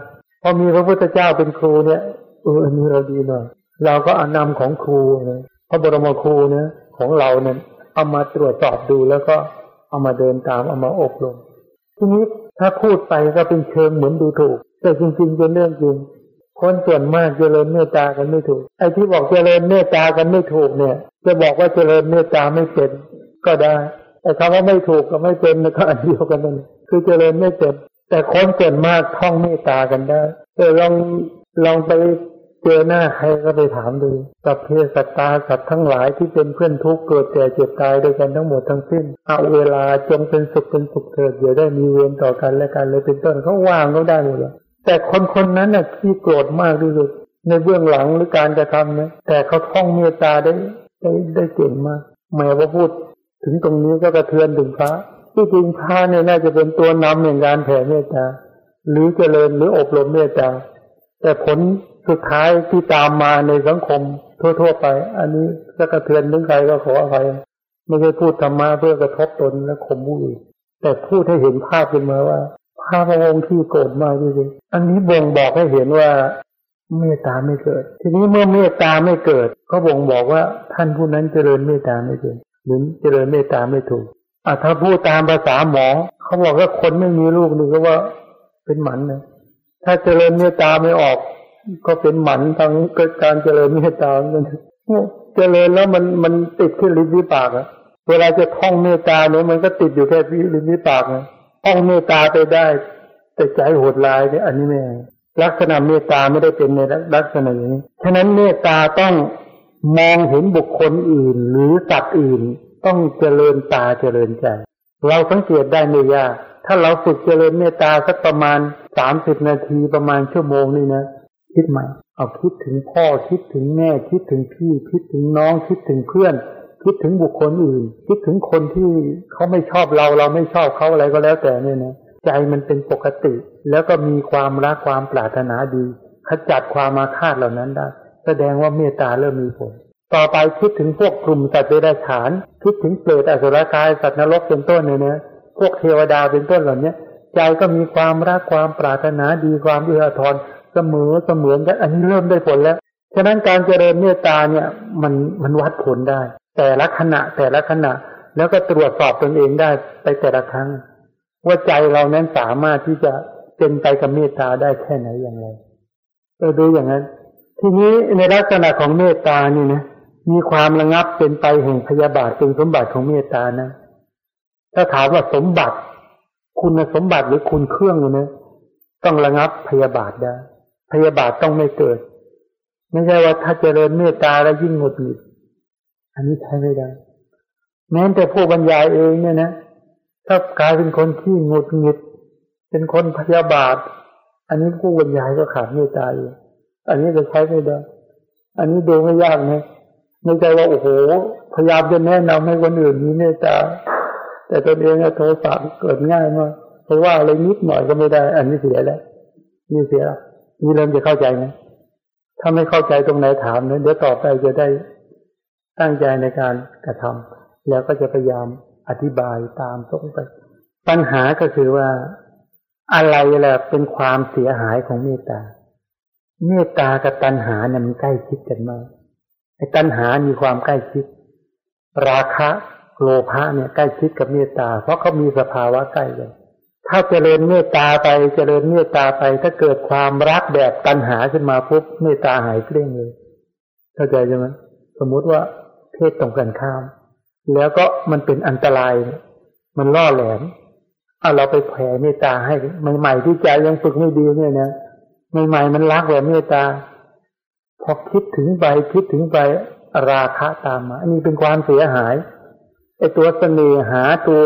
พอมีพระพุทธเจ้าเป็นครูเนี่ยเอออันนี้เราดีหน่อยเราก็อนำของครูนะพระบรมครูเนี่ยของเราเนี่ยเอามาตรวจสอบดูแล้วก็ เอามาเดินตามเอามาอบรมทีนี้ถ้าพูดไปก็เป็นเชิงเหมือนดูถูก แต่จริงๆเป็นเรื่องจริงคนส่วนมากเจริญเมตตากันไม่ถูก ไอ้ที่บอกเจริญเมตตากันไม่ถูกเนี่ย จะบอกว่าเจริญเมตตาไม่เป็นก็ได้แต่คำว่าไม่ถูกกับไม่เป็นก็อันเดียวกันนั่นคือเจริญไม่เป็นแต่คนส่วนมากท่องเมตตากันได้เออลองลองไป เจอหน้าใครก็ไปถามดูสัพเพสัตตาสัตว์ทั้งหลายที่เป็นเพื่อนทุกข์เกิดแก่เจ็บตายด้วยกันทั้งหมดทั้งสิ้น เอาเวลาจงเป็นสุขเป็นสุขเถิดอย่าได้มีเวรต่อกันและกันเลยเป็นต้นเขาว่างเขาได้หมดเลยแต่คนคนนั้นน่ะที่โกรธมากที่สุดในเบื้องหลังหรือการกระทำนะแต่เขาท่องเมตตาได้ได้ได้เก่งมากแม้ว่าพูด ถึงตรงนี้ก็กระเทือนถึงพระที่จริงพระเนี่ยน่าจะเป็นตัวนำในการแผ่เมตตาหรือเจริญหรืออบรมเมตตาแต่ผล สุดท้ายที่ตามมาในสังคมทั่ว ๆ ไป อันนี้จะกระเทือนถึงใครก็ขออภัยไม่ใช่พูดธรรมะเพื่อกระทบตนและข่มผู้อื่นแต่พูดให้เห็นภาพขึ้นมาว่าพระพระองค์ที่โกรธมากจริงๆอันนี้บ่งบอกให้เห็นว่าเมตตาไม่เกิด ทีนี้เมื่อเมตตาไม่เกิด ก็บ่งบอกว่าท่านผู้นั้นเจริญเมตตาไม่เกิดหรือเจริญเมตตาไม่ถูกอะถ้าพูดตามภาษาหมอ เขาบอกว่าคนไม่มีลูกนี่ก็ว่าเป็นหมันนะถ้าเจริญเมตตาไม่ออก ก็เป็นหมันทั้งเกิดการเจริญเมตตาเนเจริญแล้วมันมันติดที่ลิ้นที่ปากอะเวลาจะท่องเมตตาเนี่ยมันก็ติดอยู่แค่ที่ลิ้นที่ปากนะต้องเมตตาไปได้ แต่ใจโหดร้ายเนี่ยอันนี้ไม่ลักษณะเมตตาไม่ได้เป็นในลักษณะอย่างนี้ฉะนั้นเมตตาต้องมองเห็นบุคคลอื่น หรือสัตว์อื่น ต้องเจริญตาเจริญใจ เราสังเกตได้ไม่ยากถ้าเราฝึกเจริญเมตตาสักประมาณสามสิบนาทีประมาณชั่วโมงนี่นะ คิดใหม่เอาคิดถึงพ่อคิดถึงแม่คิดถึงพี่ คิดถึงน้องคิดถึงเพื่อน คิดถึงบุคคลอื่น คิดถึงคนที่เขาไม่ชอบเราเราไม่ชอบเขาอะไรก็แล้วแต่เนี่ยนะใจมันเป็นปกติ แล้วก็มีความรักความปรารถนาดีขจัดความมาคาดเหล่านั้นได้ แสดงว่าเมตตาเริ่มมีผล ต่อไปคิดถึงพวกกลุ่มสัตว์เดรัจฉาน คิดถึงเปรตอสุรกายสัตว์นรกเป็นต้นเนี่ยนะพวกเทวดาเป็นต้นเหล่านี้ใจก็มีความรักความปรารถนาดีความเอื้อทอน เสมอเสมือนกันอันนี้เริ่มได้ผลแล้วฉะนั้นการเจริญเมตตาเนี่ยมันมันวัดผลได้ แต่ละขณะแต่ละขณะ แล้วก็ตรวจสอบตนเองได้ไปแต่ละครั้ง ว่าใจเรานั้นสามารถที่จะเป็นไปกับเมตตาได้แค่ไหนอย่างไรเออดูอย่างนั้น ทีนี้ในลักษณะของเมตตานี่นะมีความระงับเป็นไปแห่งพยาบาทเป็นสมบัติของเมตตานะ ถ้าถามว่าสมบัติ คุณสมบัติหรือคุณเครื่องเนะต้องระงับพยาบาทได้ พยาบาทต้องไม่เกิด ไม่ใช่ว่าถ้าเจริญเมตตาแล้วยิ่งหงุดหงิดอันนี้ใช้ไม่ได้แม้แต่ผู้บรรยายเองเนี่ยนะถ้ากลายเป็นคนที่หงุดหงิด เป็นคนพยาบาท อันนี้ผู้บรรยายก็ขาดเมตตาอยู่อันนี้จะใช้ไม่ได้อันนี้ดูไม่ยากนะไม่ใช่ว่าโอ้โหพยายามจะแนะนำให้คนอื่นมีเมตตาแต่ตนเองโทสะเกิดง่ายมากเพราะว่าอะไรนิดหน่อยก็ไม่ได้ อันนี้เสียแล้วนี่เสีย นี่เริ่มจะเข้าใจไหมถ้าไม่เข้าใจตรงไหนถามเนี่ยเดี๋ยวต่อไปจะได้ตั้งใจในการกระทำแล้วก็จะพยายามอธิบายตามตรงไป ปัญหาก็คือว่าอะไรแหละเป็นความเสียหายของเมตตา เมตตากับตัณหาเนี่ยมันใกล้ชิดกันมากไอ้ตัณหามีความใกล้ชิด ราคะโลภะเนี่ยใกล้ชิดกับเมตตา เพราะเขามีสภาวะใกล้กัน ถ้าเจริญเมตตาไปเจริญเมตตาไป ถ้าเกิดความรักแบบตัณหาขึ้นมาปุ๊บเมตตาหายเกลี้ยงเลยเข้าใจใช่ไหมสมมุติว่าเพศตรงกันข้าม แล้วก็มันเป็นอันตราย มันล่อแหลมเอาเราไปแผ่เมตตาให้ใหม่ๆที่ใจยังฝึกไม่ดีเนี่ยนะใหม่ๆมันรักแบบเมตตาพอคิดถึงไปคิดถึงไปราคะตามมาอันนี้เป็นความเสียหายไอ้ตัวเสน่หาตัว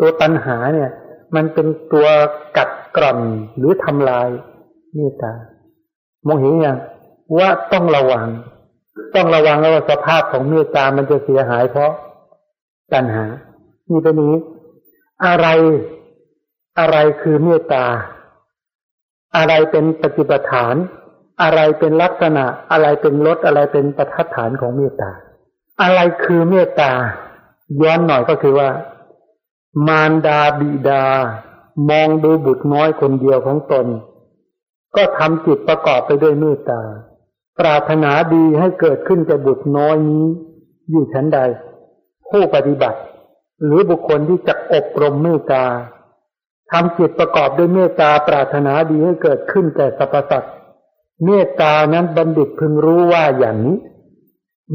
ตัวตัณหาเนี่ย มันเป็นตัวกัดกร่อนหรือทำลายเมตตามองเห็นย่างว่าต้องระวัง ต้องระวังว่าสภาพของเมตตามันจะเสียหายเพราะตัณหานี่เป็นนี้ อะไรอะไรคือเมตตา อะไรเป็นปฏิปทาน อะไรเป็นลักษณะ อะไรเป็นรสอะไรเป็นประทัดฐานของเมตตา อะไรคือเมตตา ย้อนหน่อยก็คือว่า มารดาบิดา มองดูบุตรน้อยคนเดียวของตน ก็ทำจิตประกอบไปด้วยเมตตา ปรารถนาดีให้เกิดขึ้นแก่บุตรน้อยนี้ อยู่ชั้นใด ผู้ปฏิบัติ หรือบุคคลที่จะอบรมเมตตาทำจิตประกอบด้วยเมตตาปรารถนาดีให้เกิดขึ้นแก่สรรพสัตว์เมตตานั้นบัณฑิตพึงรู้ว่าอย่างนี้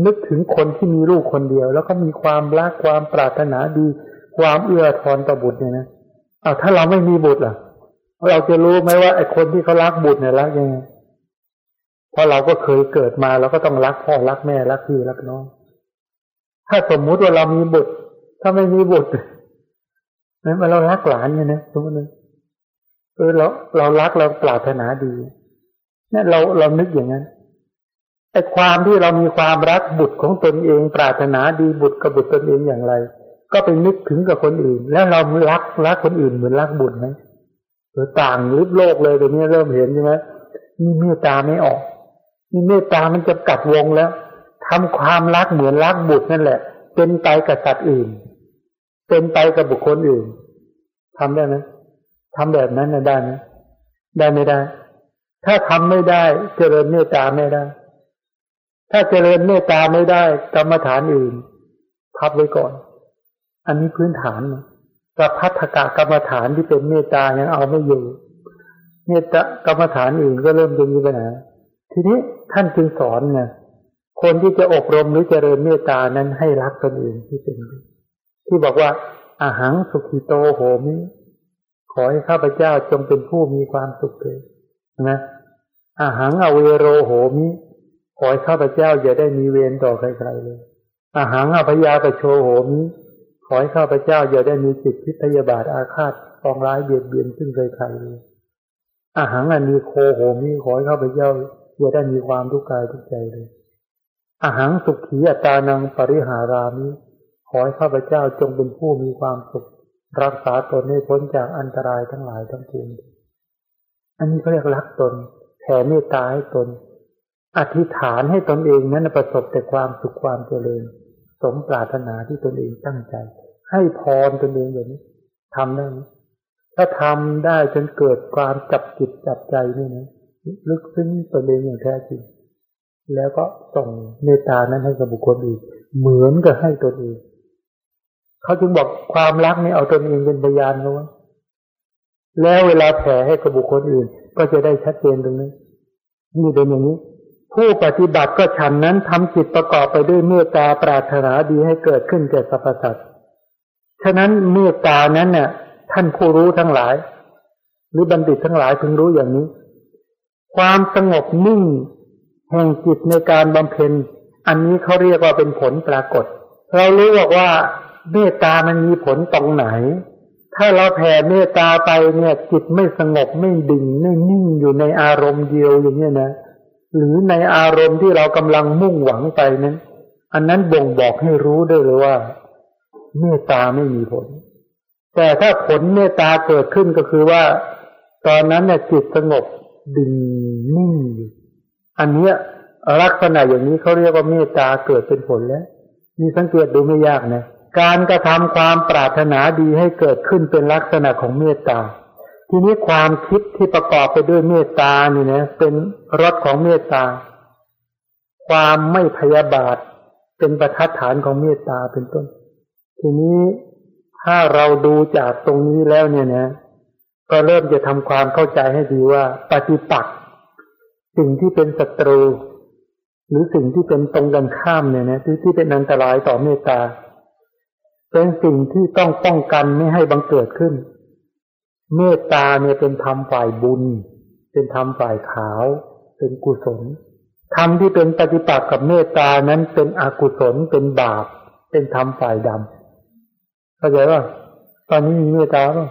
นึกถึงคนที่มีลูกคนเดียว แล้วก็มีความรักความปรารถนาดี ความเอื้อทอนต่อบุตรเนี่ยนะเอาถ้าเราไม่มีบุตรล่ะ เราจะรู้ไหมว่าไอ้คนที่เขารักบุตรเนี่ยรักยังไงเพราะเราก็เคยเกิดมาเราก็ต้องรักพ่อรักแม่รักพี่รักน้อง ถ้าสมมุติว่าเรามีบุตร ถ้าไม่มีบุตรนั้นเรารักหลานเนี่ยนะสมมติเออเราเรารักเราปรารถนาดีนี่เราเรานึกอย่างนั้นไอ้ความที่เรามีความรักบุตรของตนเอง ปรารถนาดีบุตรกับบุตรตนเองอย่างไร ก็ไปนึกถึงกับคนอื่น แล้วเรารักรักคนอื่นเหมือนรักบุญไหมหรือต่างลิบโลกเลยตรงนี้เริ่มเห็นใช่ไหมนี่เมตตาไม่ออก นี่เมตตามันจะกัดวงแล้วทำความรักเหมือนรักบุตรนั่นแหละ เป็นไปกับสัตว์อื่น เป็นไปกับบุคคลอื่นทำได้ไหมทำแบบนั้นได้ไหมได้ไม่ได้ ถ้าทำไม่ได้ เจริญเมตตาไม่ได้ ถ้าเจริญเมตตาไม่ได้กรรมฐานอื่นพับไว้ก่อน อันนี้พื้นฐานสัพพัทธกะกรรมฐานที่เป็นเมตตายังเอาไม่อยู่ เมตตากรรมฐานอื่นก็เริ่มจะมีปัญหาทีนี้ท่านจึงสอนไงคนที่จะอบรมหรือจเจริญเมตตานั้นให้รักตนเองที่เป็น ที่บอกว่าอาหังสุขิโตโหมิขอให้ข้าพเจ้าจงเป็นผู้มีความสุขเลยนะอาหังอเวโรโหมิขอให้ข้าพเจ้าอย่าได้มีเวรต่อใครๆเลยอาหังอภยาปโชโหมิ ขอให้ข้าพเจ้าอย่าได้มีจิตพิพยาบาทอาฆาตปองร้ายเบียดเบียนซึ่งใครๆเลยอาหารอันมีโคโหมีขอให้ข้าพเจ้าอย่าได้มีความทุกข์กายทุกใจเลย อาหารสุขีอัตานังปริหารามิขอให้ข้าพเจ้าจงเป็นผู้มีความสุข รักษาตนให้พ้นจากอันตรายทั้งหลายทั้งปวงอันนี้เขาเรียกรักตนแผ่เมตตาให้ตน อธิษฐานให้ตนเองนั้นประสบแต่ความสุขความเจริญ สมปรารถนาที่ตนเองตั้งใจ ให้พรตนเองอย่างนี้ทำได้ไหมถ้าทำได้จนเกิดความจับจิตจับใจนี่นะลึกซึ้งตนเองอย่างแท้จริง แล้วก็ส่งเมตตานั้นให้กับบุคคลอื่นเหมือนกับให้ตนเองเขาจึงบอกความรักนี่เอาตนเองเป็นพยานเขาว่าแล้วเวลาแผ่ให้กับบุคคลอื่น ก็จะได้ชัดเจนตรงนี้นี่เป็นอย่างนี้ ผู้ปฏิบัติก็ฉันนั้นทำจิตประกอบไปด้วยเมตตาปรารถนาดีให้เกิดขึ้นแก่สรรพสัตว์ฉะนั้นเมตตานั้นเนี่ยท่านผู้รู้ทั้งหลาย หรือบัณฑิตทั้งหลายพึงรู้อย่างนี้ ความสงบนิ่ง แห่งจิตในการบำเพ็ญ อันนี้เขาเรียกว่าเป็นผลปรากฏ เรารู้บอกว่าเมตตามันมีผลตรงไหน ถ้าเราแผ่เมตตาไปเนี่ยจิตไม่สงบไม่ดิ่งไม่นิ่งอยู่ในอารมณ์เดียวอย่างนี้นะ หรือในอารมณ์ที่เรากำลังมุ่งหวังไปนั้น อันนั้นบ่งบอกให้รู้ได้เลยว่า เมตตาไม่มีผล แต่ถ้าผลเมตตาเกิดขึ้นก็คือว่า ตอนนั้นเนี่ยจิตสงบดิ่งนิ่งอันเนี้ยลักษณะอย่างนี้เขาเรียกว่าเมตตาเกิดเป็นผลแล้วมีสังเกตดูไม่ยากนะ การกระทำความปรารถนาดีให้เกิดขึ้นเป็นลักษณะของเมตตา ทีนี้ความคิดที่ประกอบไปด้วยเมตตานี่นะเป็นรสของเมตตา ความไม่พยาบาทเป็นประทัดฐานของเมตตาเป็นต้น ทีนี้ถ้าเราดูจากตรงนี้แล้วเนี่ยนะ ก็เริ่มจะทำความเข้าใจให้ดีว่า ปฏิปักษ์สิ่งที่เป็นศัตรู หรือสิ่งที่เป็นตรงกันข้ามเนี่ยนะที่ที่เป็นอันตรายต่อเมตตา เป็นสิ่งที่ต้องป้องกันไม่ให้บังเกิดขึ้น เมตตาเนี่ยเป็นธรรมฝ่ายบุญ เป็นธรรมฝ่ายขาว เป็นกุศลธรรมที่เป็นปฏิปักษ์กับเมตตานั้นเป็นอกุศลเป็นบาป เป็นธรรมฝ่ายดำเข้าใจว่าตอนนี้มีเมตตาป่ะ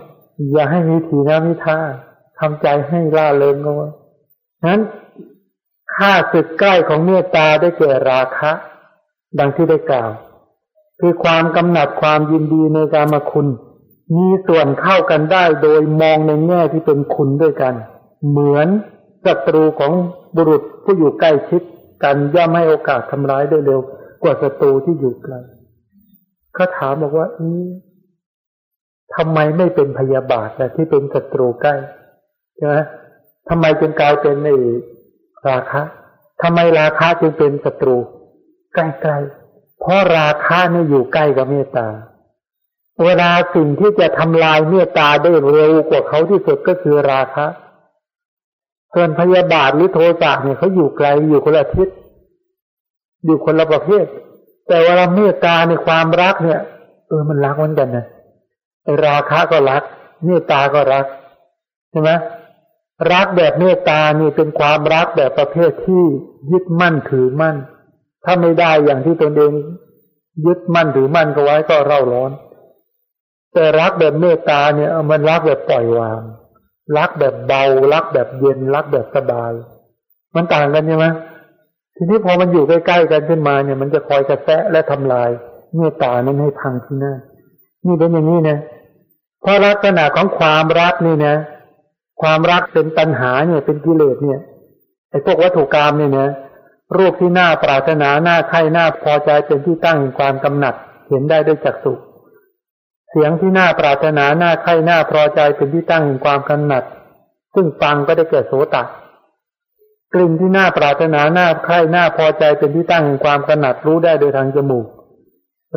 อย่าให้มีทีน้มีท่าทำใจให้ล่าเริงก็ว่านั้นค่าสึกใกล้ของเมตตาได้แก่ราคะ ดังที่ได้กล่าว คือความกำหนัดความยินดีในการมาคุณ มีส่วนเข้ากันได้โดยมองในแง่ที่เป็นคุณด้วยกัน เหมือนศัตรูของบุรุษผู้อยู่ใกล้ชิดกันย่อมให้โอกาสทำร้ายได้เร็ว กว่าศัตรูที่อยู่ไกลเขาถามบอกว่าอืทำไมไม่เป็นพยาบาทนะที่เป็นศัตรูใกล้ใช่ไหมทำไมจึงกลายเป็นในราคะทำไมราคะจึงเป็นศัตรูใกล้ๆเพราะราคะนี่อยู่ใกล้กับเมตตา เวลาสิ่งที่จะทำลายเมตตาได้เร็วกว่าเขาที่สุดก็คือราคะส่วนพยาบาทหรือโทสะเนี่ยเขาอยู่ไกลอยู่คนละทิศอยู่คนละประเภท แต่เวลาเมตตาในความรักเนี่ย เออมันรักเหมือนกันนะราคะก็รัก เมตตาก็รักใช่ไหมรักแบบเมตตานี่เป็นความรักแบบประเภทที่ยึดมั่นถือมั่น ถ้าไม่ได้อย่างที่ตนเองยึดมั่นถือมั่นก็ไว้ก็เร่าร้อน แต่รักแบบเมตตาเนี่ยมันรักแบบปล่อยวาง รักแบบเบา รักแบบเย็น รักแบบสบาย มันต่างกันใช่ไหมทีนี้พอมันอยู่ใกล้ๆกันขึ้นมาเนี่ย มันจะคอยกระแทะและทำลาย เมตตานั้นให้พังที่หน้านี่เป็นอย่างนี้นะเพราะลักษณะของความรักนี่นะ ความรักเป็นตัณหาเนี่ย เป็นกิเลสเนี่ยไอ้พวกวัตถุกรรมเนี่ยนะรูปที่น่าปรารถนาหน่าใคร่น่าพอใจเป็นที่ตั้งแห่งความกำหนัด เห็นได้ด้วยจักษุ เสียงที่น่าปรารถนาน่าใคร่น่าพอใจเป็นที่ตั้งแห่งความกำหนัด ซึ่งฟังก็ได้เกิดโสตะกลิ่นที่น่าปรารถนาน่าใคร่น่าพอใจเป็นที่ตั้งแห่งความกำหนัดรู้ได้โดยทางจมูก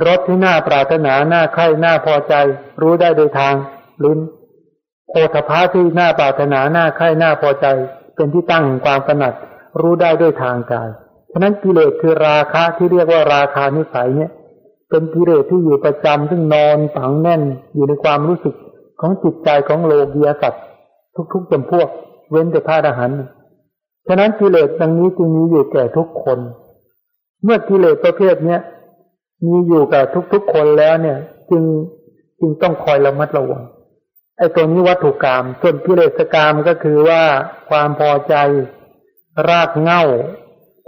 รสที่น่าปรารถนาน่าใคร่น่าพอใจ รู้ได้โดยทางลิ้นโพธพาที่น่าปรารถนาน่าใคร่น่าพอใจ เป็นที่ตั้งแห่งความกำหนัด รู้ได้ด้วยทางกายฉะนั้นกิเลสคือราคะที่เรียกว่าราคานิสัยเนี่ย เป็นกิเลสที่อยู่ประจำซึ่งนอนฝังแน่นอยู่ในความรู้สึกของจิตใจของโลกียสัตว์ทุกๆจำพวก เว้นแต่พระอรหันต์ฉะนั้นกิเลสดังนี้จึงมีอยู่แก่ทุกคน เมื่อกิเลสประเภทเนี้ยมีอยู่กับทุกๆคนแล้วเนี่ย จึงจึงต้องคอยระมัดระวังไอ้ตัวนี้วัตถุกรรมส่วนกิเลสกรรมก็คือว่าความพอใจ รากเง่า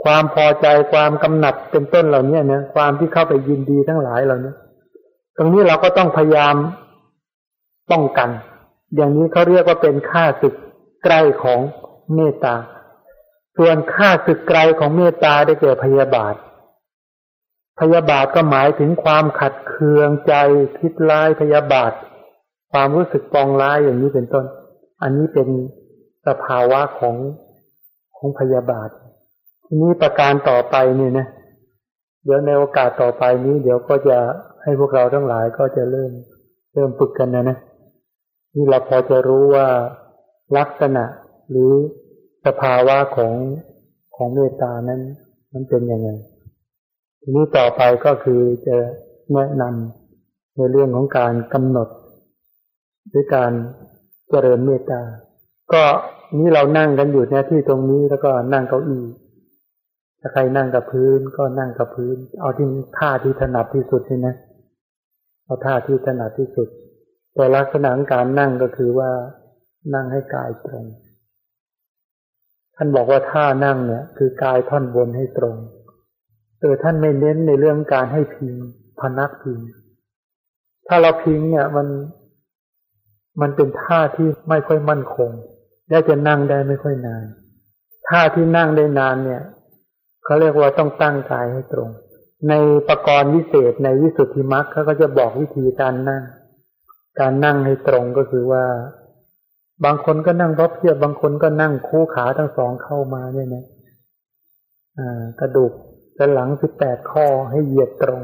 ความพอใจความกำหนัดเป็นต้นเหล่านี้นะความที่เข้าไปยินดีทั้งหลายเหล่านี้ตรงนี้เราก็ต้องพยายามป้องกัน อย่างนี้เขาเรียกว่าเป็นค่าศึกใกล้ของเมตตา ส่วนค่าศึกไกลของเมตตาได้แก่พยาบาท พยาบาทก็หมายถึงความขัดเคืองใจคิดร้ายพยาบาท ความรู้สึกปองร้ายอย่างนี้เป็นต้น อันนี้เป็นสภาวะของของพยาบาท ทีนี้ประการต่อไปนี่นะเดี๋ยวในโอกาสต่อไปนี้ เดี๋ยวก็จะให้พวกเราทั้งหลายก็จะเริ่มเริ่มฝึกกันนะนะนี่เราพอจะรู้ว่าลักษณะหรือสภาวะของของเมตตานั้นมันเป็นยังไง ทีนี้ต่อไปก็คือจะแนะนำในเรื่องของการกำหนดด้วยการเจริญเมตตา ก็นี่เรานั่งกันอยู่ในที่ตรงนี้แล้วก็นั่งเก้าอี้ ถ้าใครนั่งกับพื้นก็นั่งกับพื้น เอาที่ท่าที่ถนัดที่สุดนี่นะเอาท่าที่ถนัดที่สุด แต่ลักษณะการนั่งก็คือว่านั่งให้กายตรง ท่านบอกว่าท่านั่งเนี่ย คือกายท่อนบนให้ตรงเออท่านไม่เน้นในเรื่องการให้พิงพนักพิง ถ้าเราพิงเนี่ยมันมันเป็นท่าที่ไม่ค่อยมั่นคง และจะนั่งได้ไม่ค่อยนาน ท่าที่นั่งได้นานเนี่ย เขาเรียกว่าต้องตั้งกายให้ตรง ในประกรณ์วิเศษในวิสุทธิมรรคเขาก็จะบอกวิธีการนั่ง การนั่งให้ตรงก็คือว่า บางคนก็นั่งพับเพียบบางคนก็นั่งคู่ขาทั้งสองเข้ามาเนี่ยนะกระดูกสันหลังสิบแปดข้อให้เหยียดตรง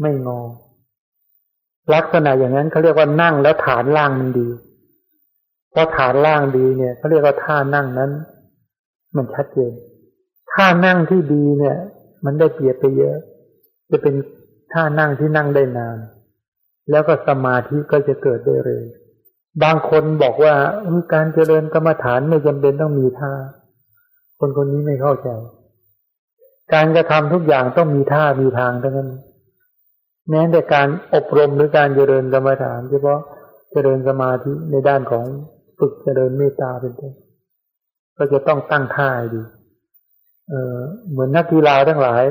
ไม่งอ ลักษณะอย่างนั้นเขาเรียกว่านั่งแล้วฐานล่างมันดีพอฐานล่างดีเนี่ยเขาเรียกว่าท่านั่งนั้น มันชัดเจน ท่านั่งที่ดีเนี่ย มันได้เปรียบไปเยอะ จะเป็นท่านั่งที่นั่งได้นาน แล้วก็สมาธิก็จะเกิดได้เร็วบางคนบอกว่าการเจริญกรรมฐานไม่จำเป็นต้องมีท่า คนคนนี้ไม่เข้าใจ การกระทำทุกอย่างต้องมีท่ามีทางทั้งนั้นแม้แต่การอบรมหรือการเจริญกรรมฐาน เฉพาะเจริญสมาธิในด้านของฝึกเจริญเมตตาเป็นต้นก็จะต้องตั้งท่าดี เออเหมือนนักกีฬาทั้งหลาย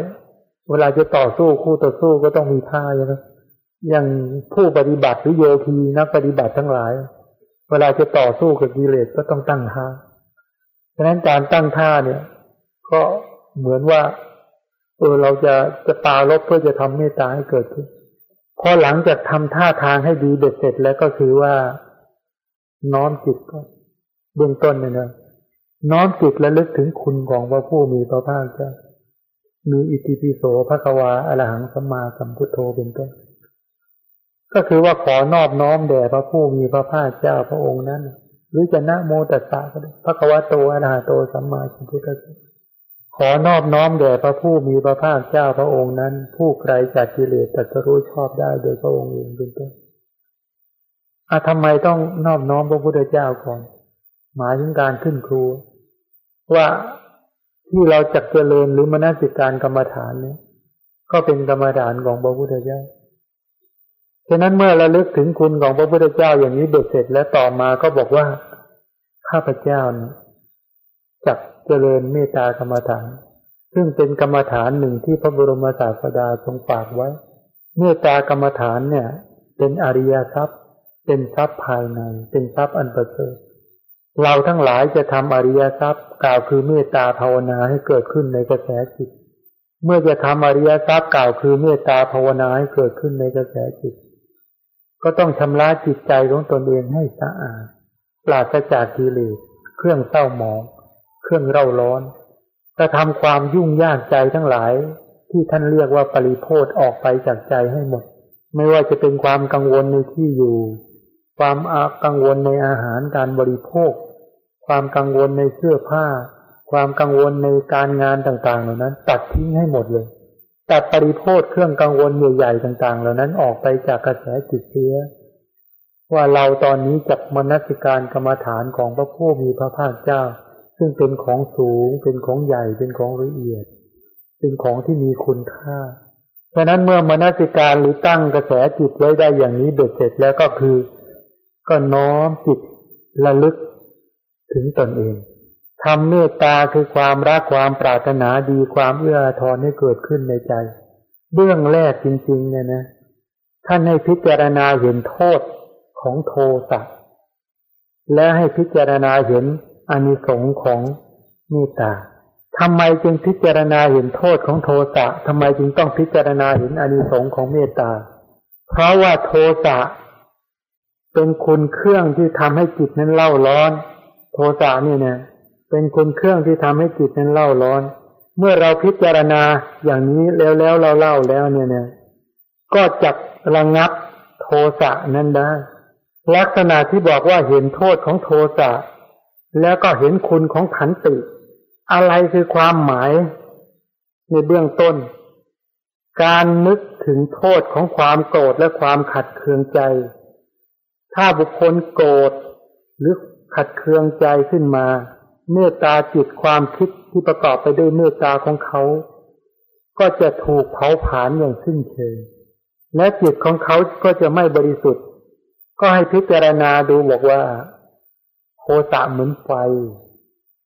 เวลาจะต่อสู้คู่ต่อสู้ก็ต้องมีท่าใช่ไหมอย่างผู้ปฏิบัติหรือโยคีนักปฏิบัติทั้งหลาย เวลาจะต่อสู้กับกิเลสก็ต้องตั้งท่าฉะนั้นการตั้งท่าเนี่ย ก็เหมือนว่าเออเราจะจะปาลบเพื่อจะทำเมตตาให้เกิดขึ้นพอหลังจากทำท่าทางให้ดีเด็ดเสร็จแล้วก็คือว่าน้อมจิตก็เบื้องต้นเนี่ยนะ น้อมจิตและลึกถึงคุณของพระผู้มีพระภาคเจ้ามีอิติปิโสพระควาอรหังสัมมาสัมพุทโธเป็นต้นก็คือว่าขอนอบน้อมแด่พระผู้มีพระภาคเจ้าพระองค์นั้น หรือจะนะโมตัสสะก็ได้พระควาโตอรหัโตสัมมาสัมพุทธเจ้าขอนอบน้อมแด่พระผู้มีพระภาคเจ้าพระองค์นั้น ผู้ไกลจากกิเลสตัสรู้ชอบได้โดยพระองค์เองเป็นต้นอะทำไมต้องนอบน้อมพระพุทธเจ้าก่อน หมายถึงการขึ้นครู ว่าที่เราจักเจริญหรือมนสิการกรรมฐานนี่ก็เป็นกรรมฐานของพระพุทธเจ้า ฉะนั้นเมื่อเราลึกถึงคุณของพระพุทธเจ้าอย่างนี้เด็ดเสร็จแล้วต่อมาก็บอกว่าข้าพเจ้าเนี่ยจักเจริญเมตตากรรมฐาน ซึ่งเป็นกรรมฐานหนึ่งที่พระบรมศาสดาทรงฝากไว้ เมตตากรรมฐานเนี่ย เป็นอริยทรัพย์ เป็นทรัพย์ภายใน เป็นทรัพย์อันประเสริฐ เราทั้งหลายจะทำอริยทรัพย์กล่าวคือเมตตาภาวนาให้เกิดขึ้นในกระแสจิต เมื่อจะทำอริยทรัพย์กล่าวคือเมตตาภาวนาให้เกิดขึ้นในกระแสจิต ก็ต้องชำระจิตใจของตนเองให้สะอาดปราศจากกิเลสเครื่องเศร้าหมอง เครื่องเร่าร้อนกระทำความยุ่งยากใจทั้งหลาย ที่ท่านเรียกว่าปริโพธออกไปจากใจให้หมด ไม่ว่าจะเป็นความกังวลในที่อยู่ ความกังวลในอาหารการบริโภค ความกังวลในเสื้อผ้า ความกังวลในการงานต่างๆ เหล่านั้น ตัดทิ้งให้หมดเลย ตัดปริโภคเครื่องกังวลใหญ่ๆต่าง ๆ เหล่านั้นออกไปจากกระแสจิตเสียว่าเราตอนนี้จับมนสิการกรรมฐานของพระผู้มีพระภาคเจ้า ซึ่งเป็นของสูง เป็นของใหญ่ เป็นของละเอียด เป็นของที่มีคุณค่าเพราะนั้นเมื่อมนสิการหรือตั้งกระแสจิตไว้ได้อย่างนี้เด็ดเสร็จแล้วก็คือ ก็น้อมจิตระลึก ถึงตนเองทำเมตตาคือความรักความปรารถนาดีความเอื้ออาทรให้เกิดขึ้นในใจ เบื้องแรกจริง ๆ เนี่ยนะ ท่านให้พิจารณาเห็นโทษของโทสะและให้พิจารณาเห็นอานิสงส์ของเมตตาทำไมจึงพิจารณาเห็นโทษของโทสะทำไมจึงต้องพิจารณาเห็นอานิสงส์ของเมตตา เพราะว่าโทสะเป็นคุณเครื่องที่ทำให้จิตนั้นเล่าร้อน โทสะนี่เนี่ย เป็นคุณเครื่องที่ทำให้จิตนั้นเล่าร้อน เมื่อเราพิจารณาอย่างนี้แล้วแล้วเราเล่าแล้วเนี่ยเนี่ย ก็จะระงับโทสะนั้นได้ ลักษณะที่บอกว่าเห็นโทษของโทสะแล้วก็เห็นคุณของขันติ อะไรคือความหมาย ในเบื้องต้น การนึกถึงโทษของความโกรธและความขัดเคืองใจ ถ้าบุคคลโกรธหรือ ขัดเคืองใจขึ้นมา เมตตาจิตความคิดที่ประกอบไปด้วยเมตตาของเขา ก็จะถูกเผาผลาญอย่างสิ้นเชิงและจิตของเขาก็จะไม่บริสุทธิ์ ก็ให้พิจารณาดูบอกว่าโทสะเหมือนไฟ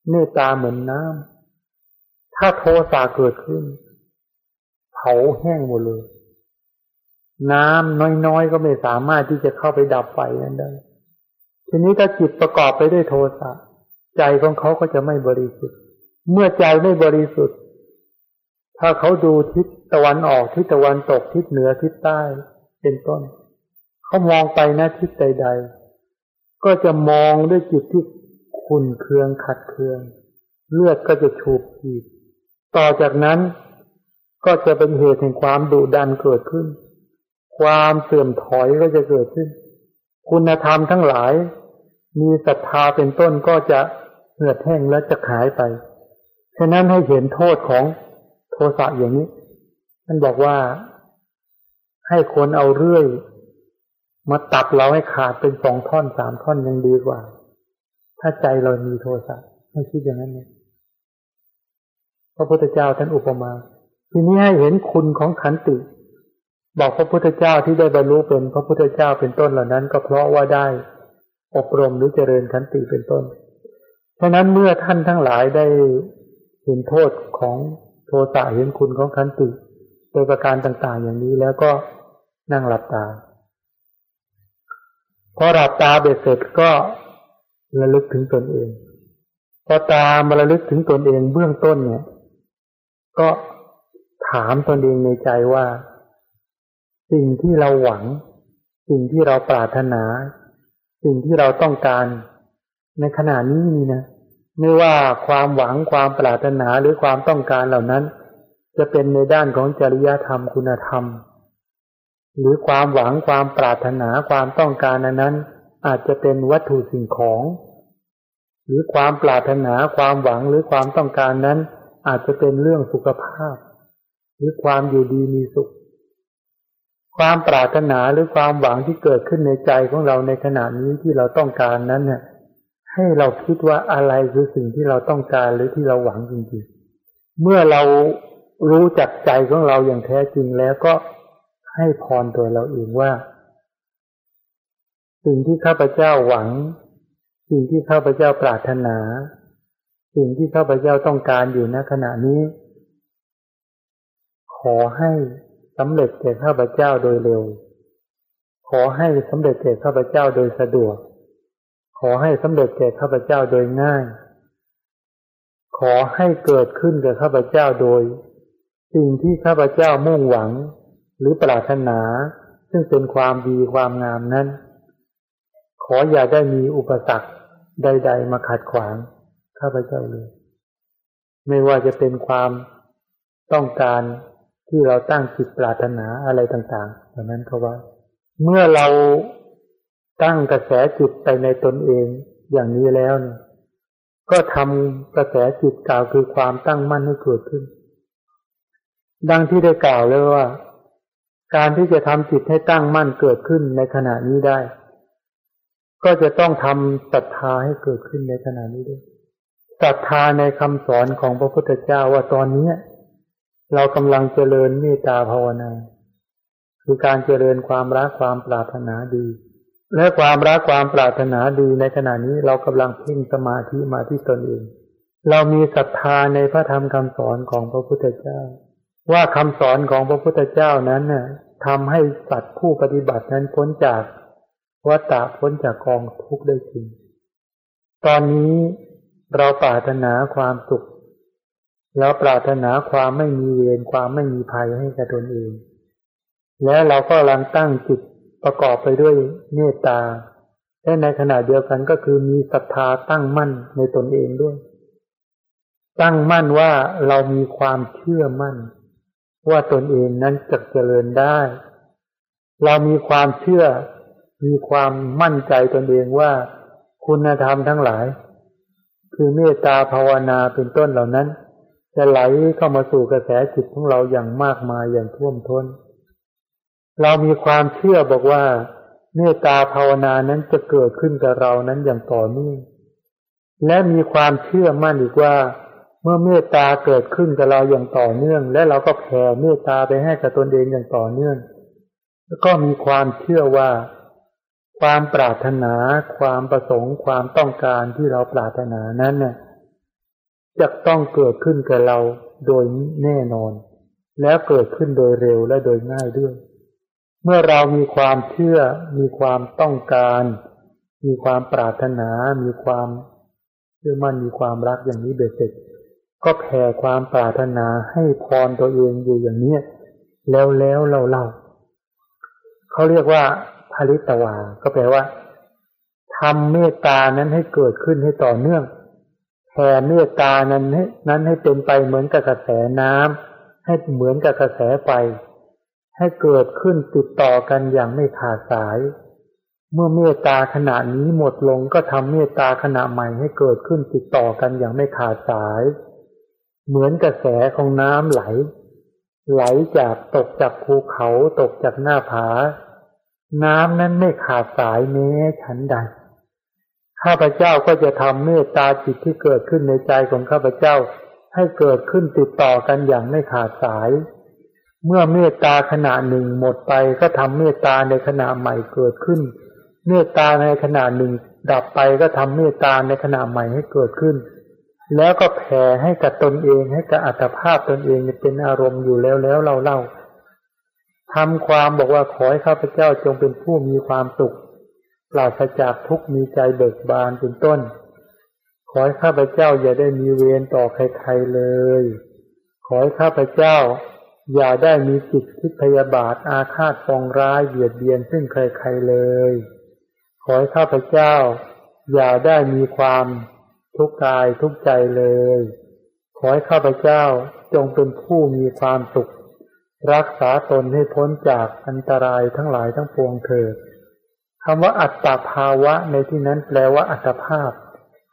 เมตตาเหมือนน้ำ ถ้าโทสะเกิดขึ้น เผาแห้งหมดเลย น้ำน้อยๆก็ไม่สามารถที่จะเข้าไปดับไฟนั้นได้ ทีนี้ถ้าจิตประกอบไปด้วยโทสะใจของเขาก็จะไม่บริสุทธิ์ เมื่อใจไม่บริสุทธิ์ ถ้าเขาดูทิศตะวันออกทิศตะวันตกทิศเหนือทิศใต้ เป็นต้น เขามองไปนะทิศใด ๆ ก็จะมองด้วยจิตที่ขุนเคืองขัดเคือง เลือดก็จะฉูบฉีดต่อจากนั้นก็จะเป็นเหตุแห่งความดุดันเกิดขึ้น ความเสื่อมถอยก็จะเกิดขึ้น คุณธรรมทั้งหลาย มีศรัทธาเป็นต้นก็จะเหือดแห้งและจะหายไป ฉะนั้นให้เห็นโทษของโทสะอย่างนี้ท่านบอกว่า ให้คนเอาเรื่อย มาตัดเราให้ขาดเป็นสองท่อนสามท่อนยังดีกว่า ถ้าใจเรามีโทสะให้คิดอย่างนั้นเลยพระพุทธเจ้าท่านอุปมา ทีนี้ให้เห็นคุณของขันติ บอกพระพุทธเจ้าที่ได้บรรลุเป็นพระพุทธเจ้าเป็นต้นเหล่านั้น ก็เพราะว่าได้อบรมหรือเจริญขันติเป็นต้นฉะนั้นเมื่อท่านทั้งหลายได้เห็นโทษของโทสะเห็นคุณของขันติโดยประการต่างๆ อย่างนี้แล้วก็นั่งหลับตาพอหลับตาเบ็ดเสร็จก็ระลึกถึงตนเอง พอตามาระลึกถึงตนเองเบื้องต้นเนี่ย ก็ถามตนเองในใจว่า สิ่งที่เราหวัง สิ่งที่เราปรารถนา สิ่งที่เราต้องการ ในขณะนี้นี่นะ ไม่ว่าความหวังความปรารถนาหรือความต้องการเหล่านั้น จะเป็นในด้านของจริยธรรมคุณธรรม หรือความหวังความปรารถนาความต้องการนั้น อาจจะเป็นวัตถุสิ่งของ หรือความปรารถนาความหวังหรือความต้องการนั้น อาจจะเป็นเรื่องสุขภาพ หรือความอยู่ดีมีสุข ความปรารถนาหรือความหวังที่เกิดขึ้นในใจของเราในขณะนี้ที่เราต้องการนั้นเนี่ย ให้เราคิดว่าอะไรคือสิ่งที่เราต้องการหรือที่เราหวังจริงๆ เมื่อเรารู้จักใจของเราอย่างแท้จริงแล้วก็ให้พรตัวเราเองว่า สิ่งที่ข้าพเจ้าหวัง สิ่งที่ข้าพเจ้าปรารถนา สิ่งที่ข้าพเจ้าต้องการอยู่ณขณะนี้ ขอให้ สำเร็จแก่ข้าพเจ้าโดยเร็ว ขอให้สำเร็จแก่ข้าพเจ้าโดยสะดวก ขอให้สำเร็จแก่ข้าพเจ้าโดยง่าย ขอให้เกิดขึ้นแก่ข้าพเจ้าโดย สิ่งที่ข้าพเจ้ามุ่งหวัง หรือปรารถนา ซึ่งเป็นความดีความงามนั้น ขออย่าได้มีอุปสรรคใด ๆ มาขัดขวางข้าพเจ้าเลย ไม่ว่าจะเป็นความต้องการ ที่เราตั้งจิตปรารถนาอะไรต่างๆเหล่านั้นเขาว่า เมื่อเราตั้งกระแสจิตไปในตนเองอย่างนี้แล้วเนี่ยก็ทำกระแสจิตกล่าวคือความตั้งมั่นให้เกิดขึ้น ดังที่ได้กล่าวเลยว่า การที่จะทำจิตให้ตั้งมั่นเกิดขึ้นในขณะนี้ได้ ก็จะต้องทำศรัทธาให้เกิดขึ้นในขณะนี้ด้วยศรัทธาในคำสอนของพระพุทธเจ้าว่าตอนนี้ เรากำลังเจริญเมตตาภาวนาคือการเจริญความรักความปรารถนาดี และความรักความปรารถนาดีในขณะนี้เรากำลังเพ่งสมาธิมาที่ตนเอง เรามีศรัทธาในพระธรรมคำสอนของพระพุทธเจ้า ว่าคำสอนของพระพุทธเจ้านั้นน่ะทำให้สัตว์ผู้ปฏิบัตินั้นพ้นจากวัฏฏะพ้นจากกองทุกข์ได้จริง ตอนนี้เราปรารถนาความสุข แล้วปรารถนาความไม่มีเวรความไม่มีภัยให้กับตนเอง แล้วเราก็ลังตั้งจิตประกอบไปด้วยเมตตาและในขณะเดียวกันก็คือมีศรัทธาตั้งมั่นในตนเองด้วย ตั้งมั่นว่าเรามีความเชื่อมั่น ว่าตนเองนั้นจะเจริญได้ เรามีความเชื่อ มีความมั่นใจตนเองว่าคุณธรรมทั้งหลาย คือเมตตาภาวนาเป็นต้นเหล่านั้น จะไหลเข้ามาสู่กระแสจิตของเราอย่างมากมายอย่างท่วมท้น เรามีความเชื่อบอกว่าเมตตาภาวนานั้นจะเกิดขึ้นกับเรานั้นอย่างต่อเนื่องและมีความเชื่อมั่นอีกว่า เมื่อเมตตาเกิดขึ้นกับเราอย่างต่อเนื่อง และเราก็แผ่เมตตาไปให้กับตนเองอย่างต่อเนื่องแล้วก็มีความเชื่อว่า ความปรารถนา ความประสงค์ ความต้องการที่เราปรารถนานั้นน่ะ จะต้องเกิดขึ้นกับเราโดยแน่นอน แล้วเกิดขึ้นโดยเร็วและโดยง่ายด้วย เมื่อเรามีความเชื่อ มีความต้องการ มีความปรารถนา มีความเชื่อมั่นมีความรักอย่างนี้เบ็ดเสร็จ ก็แผ่ความปรารถนาให้พรตัวเองอยู่อย่างนี้แล้วแล้วเราเล่าเขาเรียกว่าภริตวา ก็แปลว่าทำเมตตานั้นให้เกิดขึ้นให้ต่อเนื่อง แผ่เมตตานั้นให้นั้นให้เป็นไปเหมือนกับกระแสน้ำให้เหมือนกับกระแสไฟให้เกิดขึ้นติดต่อกันอย่างไม่ขาดสาย เมื่อเมตตาขณะนี้หมดลงก็ทำเมตตาขณะใหม่ให้เกิดขึ้นติดต่อกันอย่างไม่ขาดสาย เหมือนกระแสของน้ำไหล ไหลจากตกจากภูเขาตกจากหน้าผา น้ำนั้นไม่ขาดสายแม้ฉันใด ข้าพเจ้าก็จะทำเมตตาจิตที่เกิดขึ้นในใจของข้าพเจ้า ให้เกิดขึ้นติดต่อกันอย่างไม่ขาดสาย เมื่อเมตตาขณะหนึ่งหมดไปก็ทำเมตตาในขณะใหม่เกิดขึ้น เมตตาในขณะหนึ่ง ดับไปก็ทำเมตตาในขณะใหม่ให้เกิดขึ้น แล้วก็แผ่ให้กับตนเองให้กับอัตภาพตนเองเป็นอารมณ์อยู่แล้วแล้วเราเล่าทำความบอกว่าขอให้ข้าพเจ้าจงเป็นผู้มีความสุข ปราศจากทุกมีใจเบิกบานเป็นต้น ขอให้ข้าพเจ้าอย่าได้มีเวรต่อใครๆเลย ขอให้ข้าพเจ้า อย่าได้มีจิตคิดพยาบาทอาฆาตปองร้ายเบียดเบียนซึ่งใครๆเลย ขอให้ข้าพเจ้า อย่าได้มีความทุกข์กายทุกใจเลย ขอให้ข้าพเจ้าจงเป็นผู้มีความสุข รักษาตนให้พ้นจากอันตรายทั้งหลายทั้งปวงเถิด คำว่าอัตตาภาวะในที่นั้นแปลว่าอัตภาพ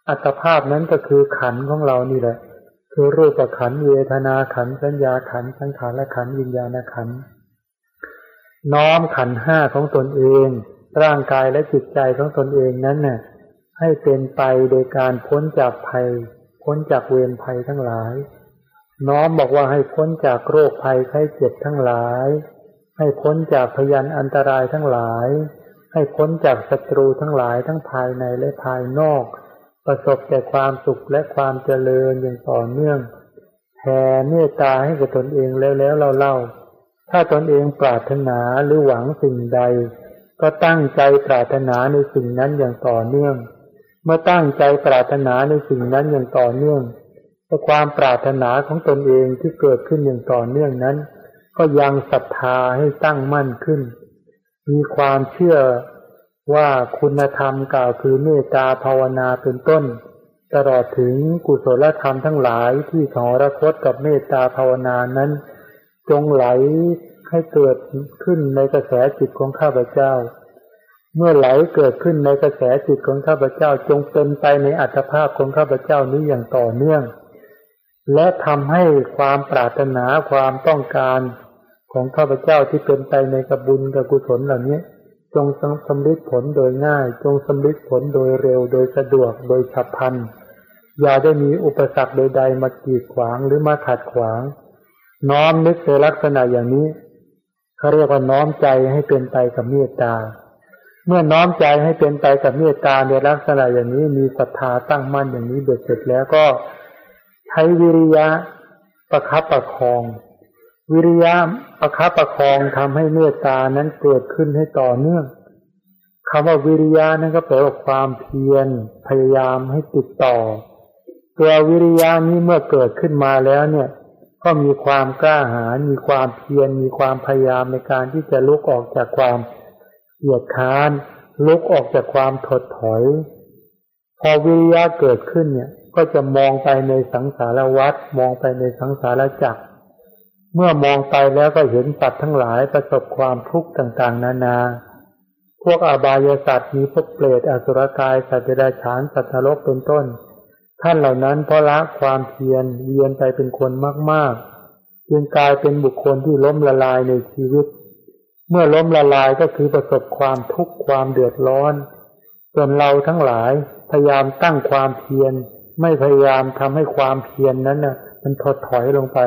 อัตภาพนั้นก็คือขันของเรานี่แหละ คือรูปขันเวทนาขันสัญญาขันสังขารและขันวิญญาณขันน้อมขันห้าของตนเอง ร่างกายและจิตใจของตนเองนั้นน่ะให้เป็นไปโดยการพ้นจากภัย พ้นจากเวรภัยทั้งหลาย น้อมบอกว่าให้พ้นจากโรคภัยไข้เจ็บทั้งหลาย ให้พ้นจากพยันอันตรายทั้งหลาย ให้พ้นจากศัตรูทั้งหลายทั้งภายในและภายนอก ประสบแต่ความสุขและความเจริญอย่างต่อเนื่องแผ่เมตตาให้กับตนเองแล้วแล้วเราเล่า ถ้าตนเองปรารถนาหรือหวังสิ่งใด ก็ตั้งใจปรารถนาในสิ่งนั้นอย่างต่อเนื่อง เมื่อตั้งใจปรารถนาในสิ่งนั้นอย่างต่อเนื่องแต่ความปรารถนาของตนเองที่เกิดขึ้นอย่างต่อเนื่องนั้น ก็ยังศรัทธาให้ตั้งมั่นขึ้น มีความเชื่อว่าคุณธรรมกล่าวคือเมตตาภาวนาเป็นต้น ตลอดถึงกุศลธรรมทั้งหลายที่ถอรคตกับเมตตาภาวนานั้น จงไหลให้เกิดขึ้นในกระแสจิตของข้าพเจ้า เมื่อไหลเกิดขึ้นในกระแสจิตของข้าพเจ้าจงเป็นไปในอัตภาพของข้าพเจ้านี้อย่างต่อเนื่อง และทำให้ความปรารถนาความต้องการ ของข้าพเจ้าที่เป็นไปในกบุญกับกุศลเหล่านี้ จงสำลิดผลโดยง่าย จงสำลิดผลโดยเร็ว โดยสะดวก โดยฉับพลัน อย่าได้มีอุปสรรคใดๆมากีดขวางหรือมาขัดขวาง น้อมนึกในลักษณะอย่างนี้เขาเรียกว่าน้อมใจให้เป็นไปกับเมตตา เมื่อน้อมใจให้เป็นไปกับเมตตาในลักษณะอย่างนี้มีศรัทธาตั้งมั่นอย่างนี้เบ็ดเสร็จแล้วก็ใช้วิริยะประคับประคอง วิริยะประคับประคองทำให้เมตตานั้นเกิดขึ้นให้ต่อเนื่องคำว่าวิริยะนั้นก็แปลว่าความเพียรพยายามให้ติดต่อ ตัววิริยะนี้เมื่อเกิดขึ้นมาแล้วเนี่ย ก็มีความกล้าหาญมีความเพียรมีความพยายามในการที่จะลุกออกจากความเหยียดค้านลุกออกจากความถดถอย พอวิริยะเกิดขึ้นเนี่ย ก็จะมองไปในสังสารวัฏมองไปในสังสารจักร เมื่อมองไปแล้วก็เห็นสัตว์ทั้งหลายประสบความทุกข์ต่างๆ นานา พวกอบายสัตว์มีพวกเปรตอสุรกาย สัตว์เดรัจฉาน สัตว์นรกเป็นต้น ท่านเหล่านั้นเพราะละความเพียรเวียนไปเป็นคนมากๆ จึงกลายเป็นบุคคลที่ล้มละลายในชีวิต เมื่อล้มละลายก็คือประสบความทุกข์ความเดือดร้อน ส่วนเราทั้งหลายพยายามตั้งความเพียร ไม่พยายามทำให้ความเพียรนนั้นน่ะมันถดถอยลงไป